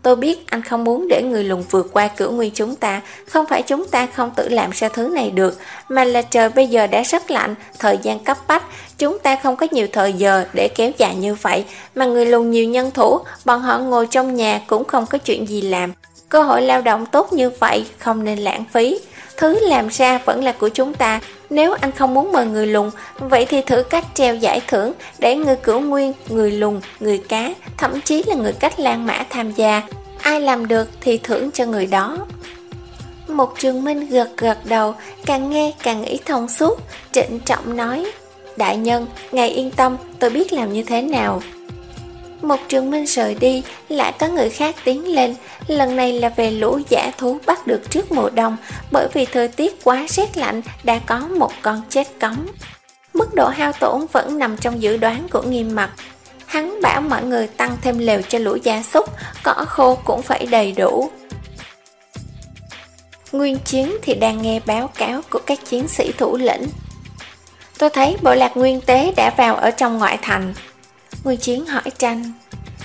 Tôi biết anh không muốn để người lùng vượt qua cửa nguyên chúng ta, không phải chúng ta không tự làm ra thứ này được, mà là trời bây giờ đã rất lạnh, thời gian cấp bách, chúng ta không có nhiều thời giờ để kéo dài như vậy, mà người lùng nhiều nhân thủ, bọn họ ngồi trong nhà cũng không có chuyện gì làm. Cơ hội lao động tốt như vậy không nên lãng phí. Thứ làm ra vẫn là của chúng ta. Nếu anh không muốn mời người lùng, vậy thì thử cách treo giải thưởng để người cửu nguyên, người lùng, người cá, thậm chí là người cách lan mã tham gia. Ai làm được thì thưởng cho người đó. Một trường minh gật gật đầu, càng nghe càng nghĩ thông suốt, trịnh trọng nói. Đại nhân, ngài yên tâm, tôi biết làm như thế nào. Một trường minh rời đi, lại có người khác tiến lên, lần này là về lũ giả thú bắt được trước mùa đông, bởi vì thời tiết quá rét lạnh đã có một con chết cống. Mức độ hao tổn vẫn nằm trong dự đoán của nghiêm mặt. Hắn bảo mọi người tăng thêm lều cho lũ gia súc, cỏ khô cũng phải đầy đủ. Nguyên chiến thì đang nghe báo cáo của các chiến sĩ thủ lĩnh. Tôi thấy bộ lạc nguyên tế đã vào ở trong ngoại thành. Nguyên chiến hỏi tranh.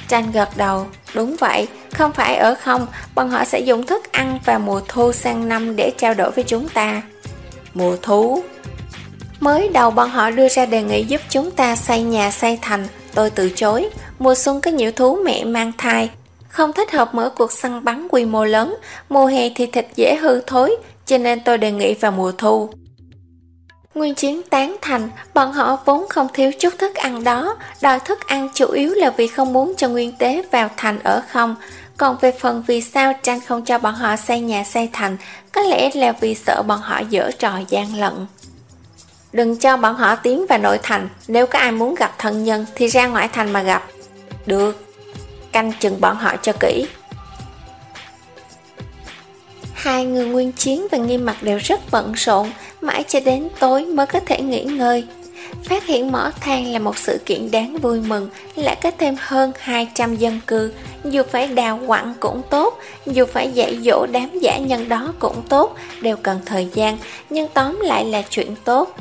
Tranh gật đầu, đúng vậy, không phải ở không, bọn họ sẽ dùng thức ăn và mùa thu sang năm để trao đổi với chúng ta. Mùa thu? Mới đầu bọn họ đưa ra đề nghị giúp chúng ta xây nhà xây thành, tôi từ chối. Mùa xuân có nhiều thú mẹ mang thai, không thích hợp mở cuộc săn bắn quy mô lớn, mùa hè thì thịt dễ hư thối, cho nên tôi đề nghị vào mùa thu. Nguyên chiến tán thành, bọn họ vốn không thiếu chút thức ăn đó, đòi thức ăn chủ yếu là vì không muốn cho nguyên tế vào thành ở không. Còn về phần vì sao tranh không cho bọn họ xây nhà xây thành, có lẽ là vì sợ bọn họ dở trò gian lận. Đừng cho bọn họ tiến vào nội thành, nếu có ai muốn gặp thân nhân thì ra ngoại thành mà gặp. Được, canh chừng bọn họ cho kỹ. Hai người nguyên chiến và nghiêm mặt đều rất bận rộn, mãi cho đến tối mới có thể nghỉ ngơi. Phát hiện mỏ than là một sự kiện đáng vui mừng, lại có thêm hơn 200 dân cư, dù phải đào quặng cũng tốt, dù phải dạy dỗ đám giả nhân đó cũng tốt, đều cần thời gian, nhưng tóm lại là chuyện tốt.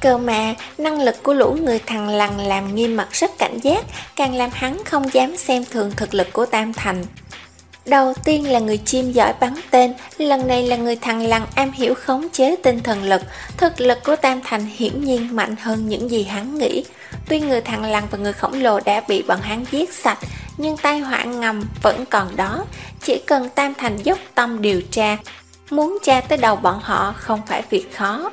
Cơ mà, năng lực của lũ người thằng lằn làm nghiêm mặt rất cảnh giác, càng làm hắn không dám xem thường thực lực của Tam Thành. Đầu tiên là người chim giỏi bắn tên, lần này là người thằng lằn am hiểu khống chế tinh thần lực. Thực lực của Tam Thành hiển nhiên mạnh hơn những gì hắn nghĩ. Tuy người thằng lằn và người khổng lồ đã bị bọn hắn giết sạch, nhưng tai họa ngầm vẫn còn đó. Chỉ cần Tam Thành dốc tâm điều tra, muốn tra tới đầu bọn họ không phải việc khó.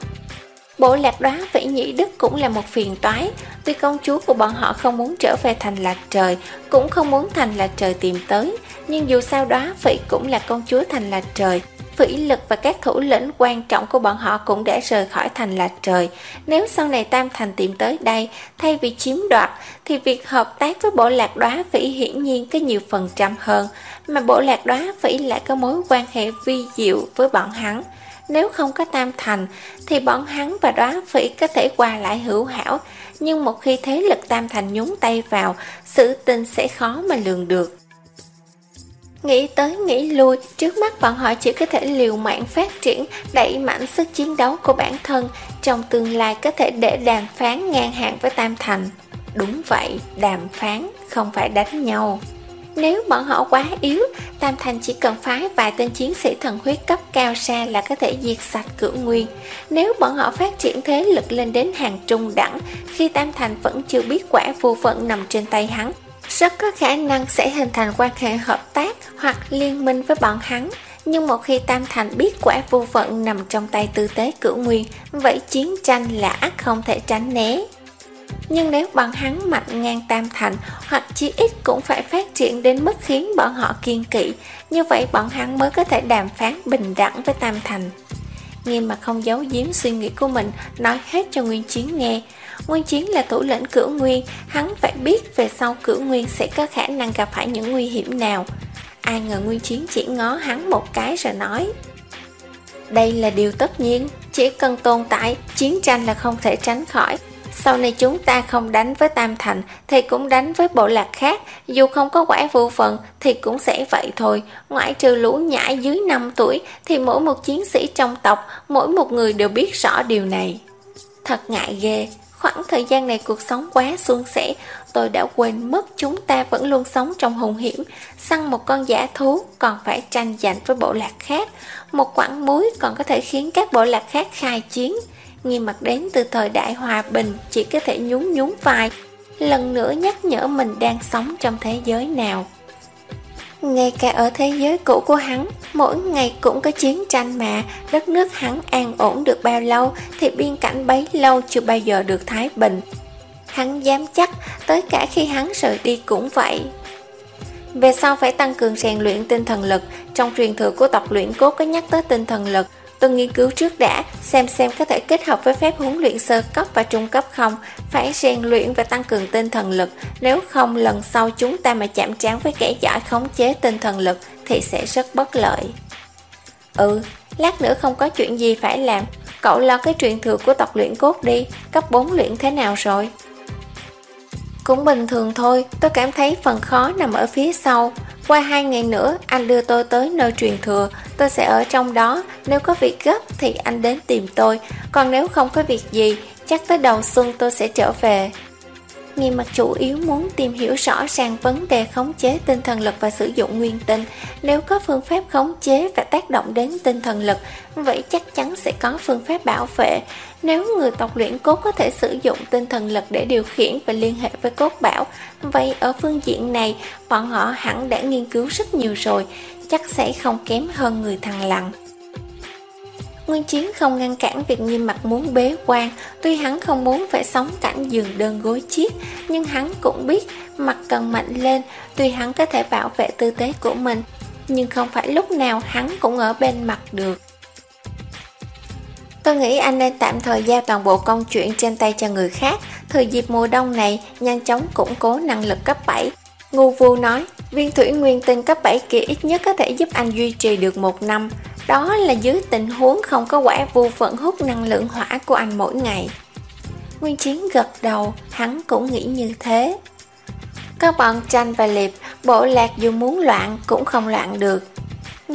Bộ lạc đoá vĩ nhĩ đức cũng là một phiền toái Tuy công chúa của bọn họ không muốn trở về thành lạc trời Cũng không muốn thành lạc trời tìm tới nhưng dù sao đó, Phỉ cũng là công chúa thành là trời. Phỉ lực và các thủ lĩnh quan trọng của bọn họ cũng đã rời khỏi thành là trời. Nếu sau này Tam Thành tìm tới đây, Thay vì chiếm đoạt, Thì việc hợp tác với bộ lạc đoá, phỉ hiển nhiên có nhiều phần trăm hơn. Mà bộ lạc đoá, phỉ lại có mối quan hệ vi diệu với bọn hắn. Nếu không có tam thành, Thì bọn hắn và đoá, phỉ có thể qua lại hữu hảo. Nhưng một khi thế lực tam thành nhúng tay vào, Sự tình sẽ khó mà lường được. Nghĩ tới nghĩ lui, trước mắt bọn họ chỉ có thể liều mạng phát triển, đẩy mạnh sức chiến đấu của bản thân, trong tương lai có thể để đàm phán ngang hàng với Tam Thành. Đúng vậy, đàm phán, không phải đánh nhau. Nếu bọn họ quá yếu, Tam Thành chỉ cần phái vài tên chiến sĩ thần huyết cấp cao xa là có thể diệt sạch cửu nguyên. Nếu bọn họ phát triển thế lực lên đến hàng trung đẳng, khi Tam Thành vẫn chưa biết quả vô phận nằm trên tay hắn, rất có khả năng sẽ hình thành quan hệ hợp tác hoặc liên minh với bọn hắn. Nhưng một khi Tam Thành biết quả vô vận nằm trong tay tư tế cửu nguyên, vậy chiến tranh là ắt không thể tránh né. Nhưng nếu bọn hắn mạnh ngang tam thành hoặc chí ít cũng phải phát triển đến mức khiến bọn họ kiên kỵ, như vậy bọn hắn mới có thể đàm phán bình đẳng với tam thành. Nghiêm mà không giấu giếm suy nghĩ của mình, nói hết cho Nguyên Chiến nghe. Nguyên Chiến là thủ lĩnh cửu nguyên, hắn phải biết về sau cửu nguyên sẽ có khả năng gặp phải những nguy hiểm nào. Ai ngờ Nguyên Chiến chỉ ngó hắn một cái rồi nói Đây là điều tất nhiên, chỉ cần tồn tại, chiến tranh là không thể tránh khỏi sau này chúng ta không đánh với Tam Thành thì cũng đánh với bộ lạc khác, dù không có quả vô phận thì cũng sẽ vậy thôi, ngoại trừ lũ nhãi dưới 5 tuổi thì mỗi một chiến sĩ trong tộc, mỗi một người đều biết rõ điều này. Thật ngại ghê, khoảng thời gian này cuộc sống quá suôn sẻ, tôi đã quên mất chúng ta vẫn luôn sống trong hùng hiểm, săn một con giả thú còn phải tranh giành với bộ lạc khác, một quãng muối còn có thể khiến các bộ lạc khác khai chiến. Nghiêm mặt đến từ thời đại hòa bình chỉ có thể nhún nhún vai, lần nữa nhắc nhở mình đang sống trong thế giới nào. Ngay cả ở thế giới cũ của hắn, mỗi ngày cũng có chiến tranh mà, đất nước hắn an ổn được bao lâu thì biên cảnh bấy lâu chưa bao giờ được thái bình. Hắn dám chắc, tới cả khi hắn rời đi cũng vậy. Về sau phải tăng cường rèn luyện tinh thần lực, trong truyền thừa của tập luyện cốt có nhắc tới tinh thần lực, Tôi nghiên cứu trước đã, xem xem có thể kết hợp với phép huấn luyện sơ cấp và trung cấp không, phải rèn luyện và tăng cường tinh thần lực, nếu không lần sau chúng ta mà chạm trán với kẻ giỏi khống chế tinh thần lực thì sẽ rất bất lợi. Ừ, lát nữa không có chuyện gì phải làm, cậu lo cái truyền thừa của tộc luyện cốt đi, cấp 4 luyện thế nào rồi? Cũng bình thường thôi, tôi cảm thấy phần khó nằm ở phía sau. Qua hai ngày nữa, anh đưa tôi tới nơi truyền thừa, tôi sẽ ở trong đó. Nếu có việc gấp thì anh đến tìm tôi, còn nếu không có việc gì, chắc tới đầu xuân tôi sẽ trở về. Nghi mặt chủ yếu muốn tìm hiểu rõ ràng vấn đề khống chế tinh thần lực và sử dụng nguyên tinh. Nếu có phương pháp khống chế và tác động đến tinh thần lực, vậy chắc chắn sẽ có phương pháp bảo vệ. Nếu người tộc luyện cốt có thể sử dụng tinh thần lực để điều khiển và liên hệ với cốt bảo, vậy ở phương diện này, bọn họ hẳn đã nghiên cứu rất nhiều rồi, chắc sẽ không kém hơn người thằng lặng. Nguyên Chiến không ngăn cản việc nghiêm mặt muốn bế quan, tuy hắn không muốn phải sống cảnh giường đơn gối chiếc, nhưng hắn cũng biết mặt cần mạnh lên, tuy hắn có thể bảo vệ tư tế của mình, nhưng không phải lúc nào hắn cũng ở bên mặt được. Tôi nghĩ anh nên tạm thời giao toàn bộ công chuyện trên tay cho người khác, thời dịp mùa đông này nhanh chóng củng cố năng lực cấp 7. Ngu Vu nói, viên thủy nguyên tinh cấp 7 kia ít nhất có thể giúp anh duy trì được một năm, đó là dưới tình huống không có quả vô phận hút năng lượng hỏa của anh mỗi ngày. Nguyên Chiến gật đầu, hắn cũng nghĩ như thế. Các bọn tranh và liệp, bộ lạc dù muốn loạn cũng không loạn được.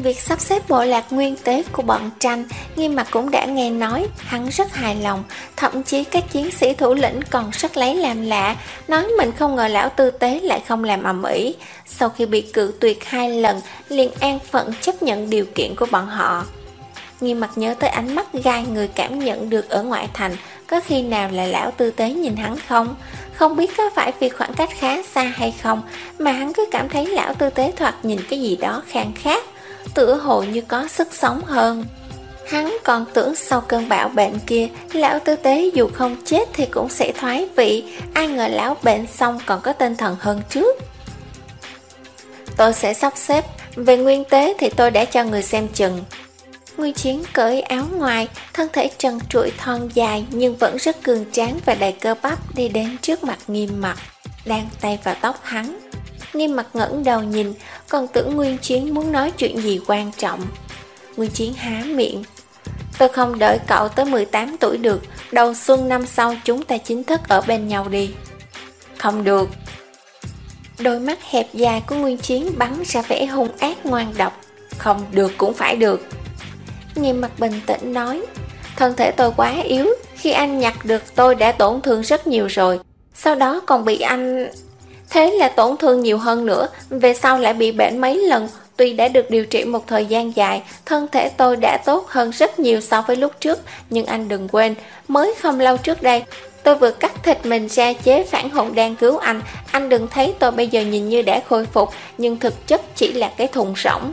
Việc sắp xếp bộ lạc nguyên tế của bọn tranh, Nghiêm mặt cũng đã nghe nói, hắn rất hài lòng, thậm chí các chiến sĩ thủ lĩnh còn rất lấy làm lạ, nói mình không ngờ lão tư tế lại không làm ầm ĩ. Sau khi bị cự tuyệt hai lần, liền an phận chấp nhận điều kiện của bọn họ. Nghiêm mặt nhớ tới ánh mắt gai người cảm nhận được ở ngoại thành, có khi nào là lão tư tế nhìn hắn không? Không biết có phải vì khoảng cách khá xa hay không, mà hắn cứ cảm thấy lão tư tế thoạt nhìn cái gì đó khang khác tựa hồ như có sức sống hơn. Hắn còn tưởng sau cơn bão bệnh kia, lão tư tế dù không chết thì cũng sẽ thoái vị, ai ngờ lão bệnh xong còn có tinh thần hơn trước. Tôi sẽ sắp xếp, về nguyên tế thì tôi đã cho người xem chừng. Nguyên Chiến cởi áo ngoài, thân thể trần trụi thon dài nhưng vẫn rất cường tráng và đầy cơ bắp đi đến trước mặt nghiêm mặt, đang tay vào tóc hắn. Nghiêm mặt ngẩng đầu nhìn, còn tưởng Nguyên Chiến muốn nói chuyện gì quan trọng. Nguyên Chiến há miệng. Tôi không đợi cậu tới 18 tuổi được, đầu xuân năm sau chúng ta chính thức ở bên nhau đi. Không được. Đôi mắt hẹp dài của Nguyên Chiến bắn ra vẻ hung ác ngoan độc. Không được cũng phải được. Nghiêm mặt bình tĩnh nói, thân thể tôi quá yếu, khi anh nhặt được tôi đã tổn thương rất nhiều rồi. Sau đó còn bị anh Thế là tổn thương nhiều hơn nữa, về sau lại bị bệnh mấy lần, tuy đã được điều trị một thời gian dài, thân thể tôi đã tốt hơn rất nhiều so với lúc trước, nhưng anh đừng quên, mới không lâu trước đây, tôi vừa cắt thịt mình ra chế phản hồn đang cứu anh, anh đừng thấy tôi bây giờ nhìn như đã khôi phục, nhưng thực chất chỉ là cái thùng rỗng.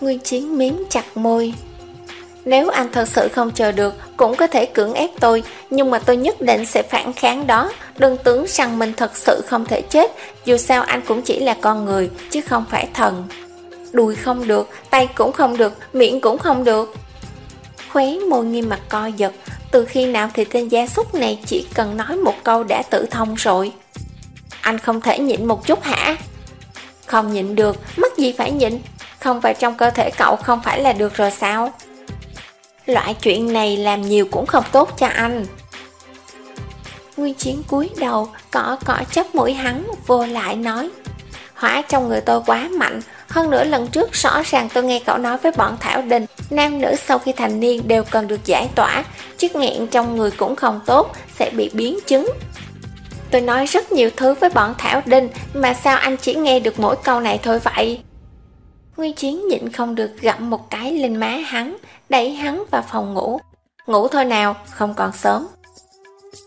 Nguyên Chiến miếm chặt môi, nếu anh thật sự không chờ được, cũng có thể cưỡng ép tôi, nhưng mà tôi nhất định sẽ phản kháng đó. Đừng tưởng rằng mình thật sự không thể chết, dù sao anh cũng chỉ là con người, chứ không phải thần. Đùi không được, tay cũng không được, miệng cũng không được. Khóe môi nghiêm mặt co giật, từ khi nào thì tên gia súc này chỉ cần nói một câu đã tự thông rồi. Anh không thể nhịn một chút hả? Không nhịn được, mất gì phải nhịn, không vào trong cơ thể cậu không phải là được rồi sao? Loại chuyện này làm nhiều cũng không tốt cho anh. Nguyên Chiến cúi đầu, cỏ cỏ chấp mũi hắn, vô lại nói Hỏa trong người tôi quá mạnh, hơn nữa lần trước rõ ràng tôi nghe cậu nói với bọn Thảo Đình Nam nữ sau khi thành niên đều cần được giải tỏa Chức nghẹn trong người cũng không tốt, sẽ bị biến chứng. Tôi nói rất nhiều thứ với bọn Thảo Đình, Mà sao anh chỉ nghe được mỗi câu này thôi vậy? Nguyên Chiến nhịn không được gặm một cái lên má hắn Đẩy hắn vào phòng ngủ. Ngủ thôi nào, không còn sớm.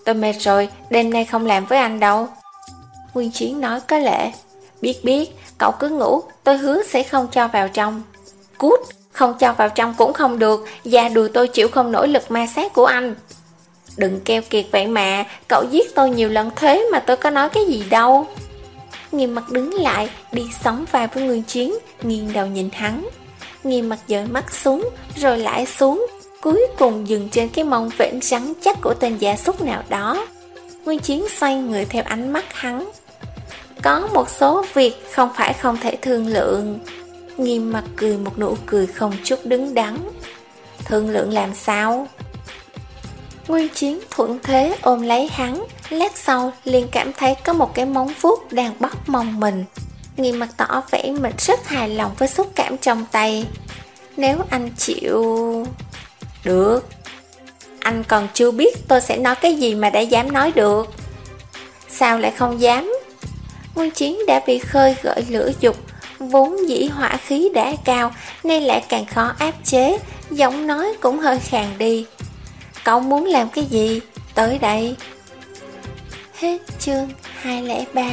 Tôi mệt rồi, đêm nay không làm với anh đâu. Nguyên Chiến nói có lệ Biết biết, cậu cứ ngủ, tôi hứa sẽ không cho vào trong. Cút, không cho vào trong cũng không được Da đùi tôi chịu không nổi lực ma sát của anh. Đừng keo kiệt vậy mà, cậu giết tôi nhiều lần thế mà tôi có nói cái gì đâu. Nghiêm mặt đứng lại, đi sóng vai với Nguyên Chiến, nghiêng đầu nhìn hắn nghi mặt dời mắt xuống, rồi lại xuống Cuối cùng dừng trên cái mông vĩnh rắn chắc của tên giả súc nào đó. Nguyên Chiến xoay người theo ánh mắt hắn. Có một số việc không phải không thể thương lượng. Nghiêm mặt cười một nụ cười không chút đứng đắn. Thương lượng làm sao? Nguyên Chiến thuận thế ôm lấy hắn Lát sau liền cảm thấy có một cái móng vuốt đang bóp mông mình. Nghiêm mặt tỏ vẻ mình rất hài lòng với xúc cảm trong tay. Nếu anh chịu... Được, Anh còn chưa biết tôi sẽ nói cái gì mà đã dám nói được. Sao lại không dám? Nguyên chiến đã bị khơi gợi lửa dục, Vốn dĩ hỏa khí đã cao, Nay lại càng khó áp chế, Giọng nói cũng hơi khàn đi. Cậu muốn làm cái gì? Tới đây. Hết chương 203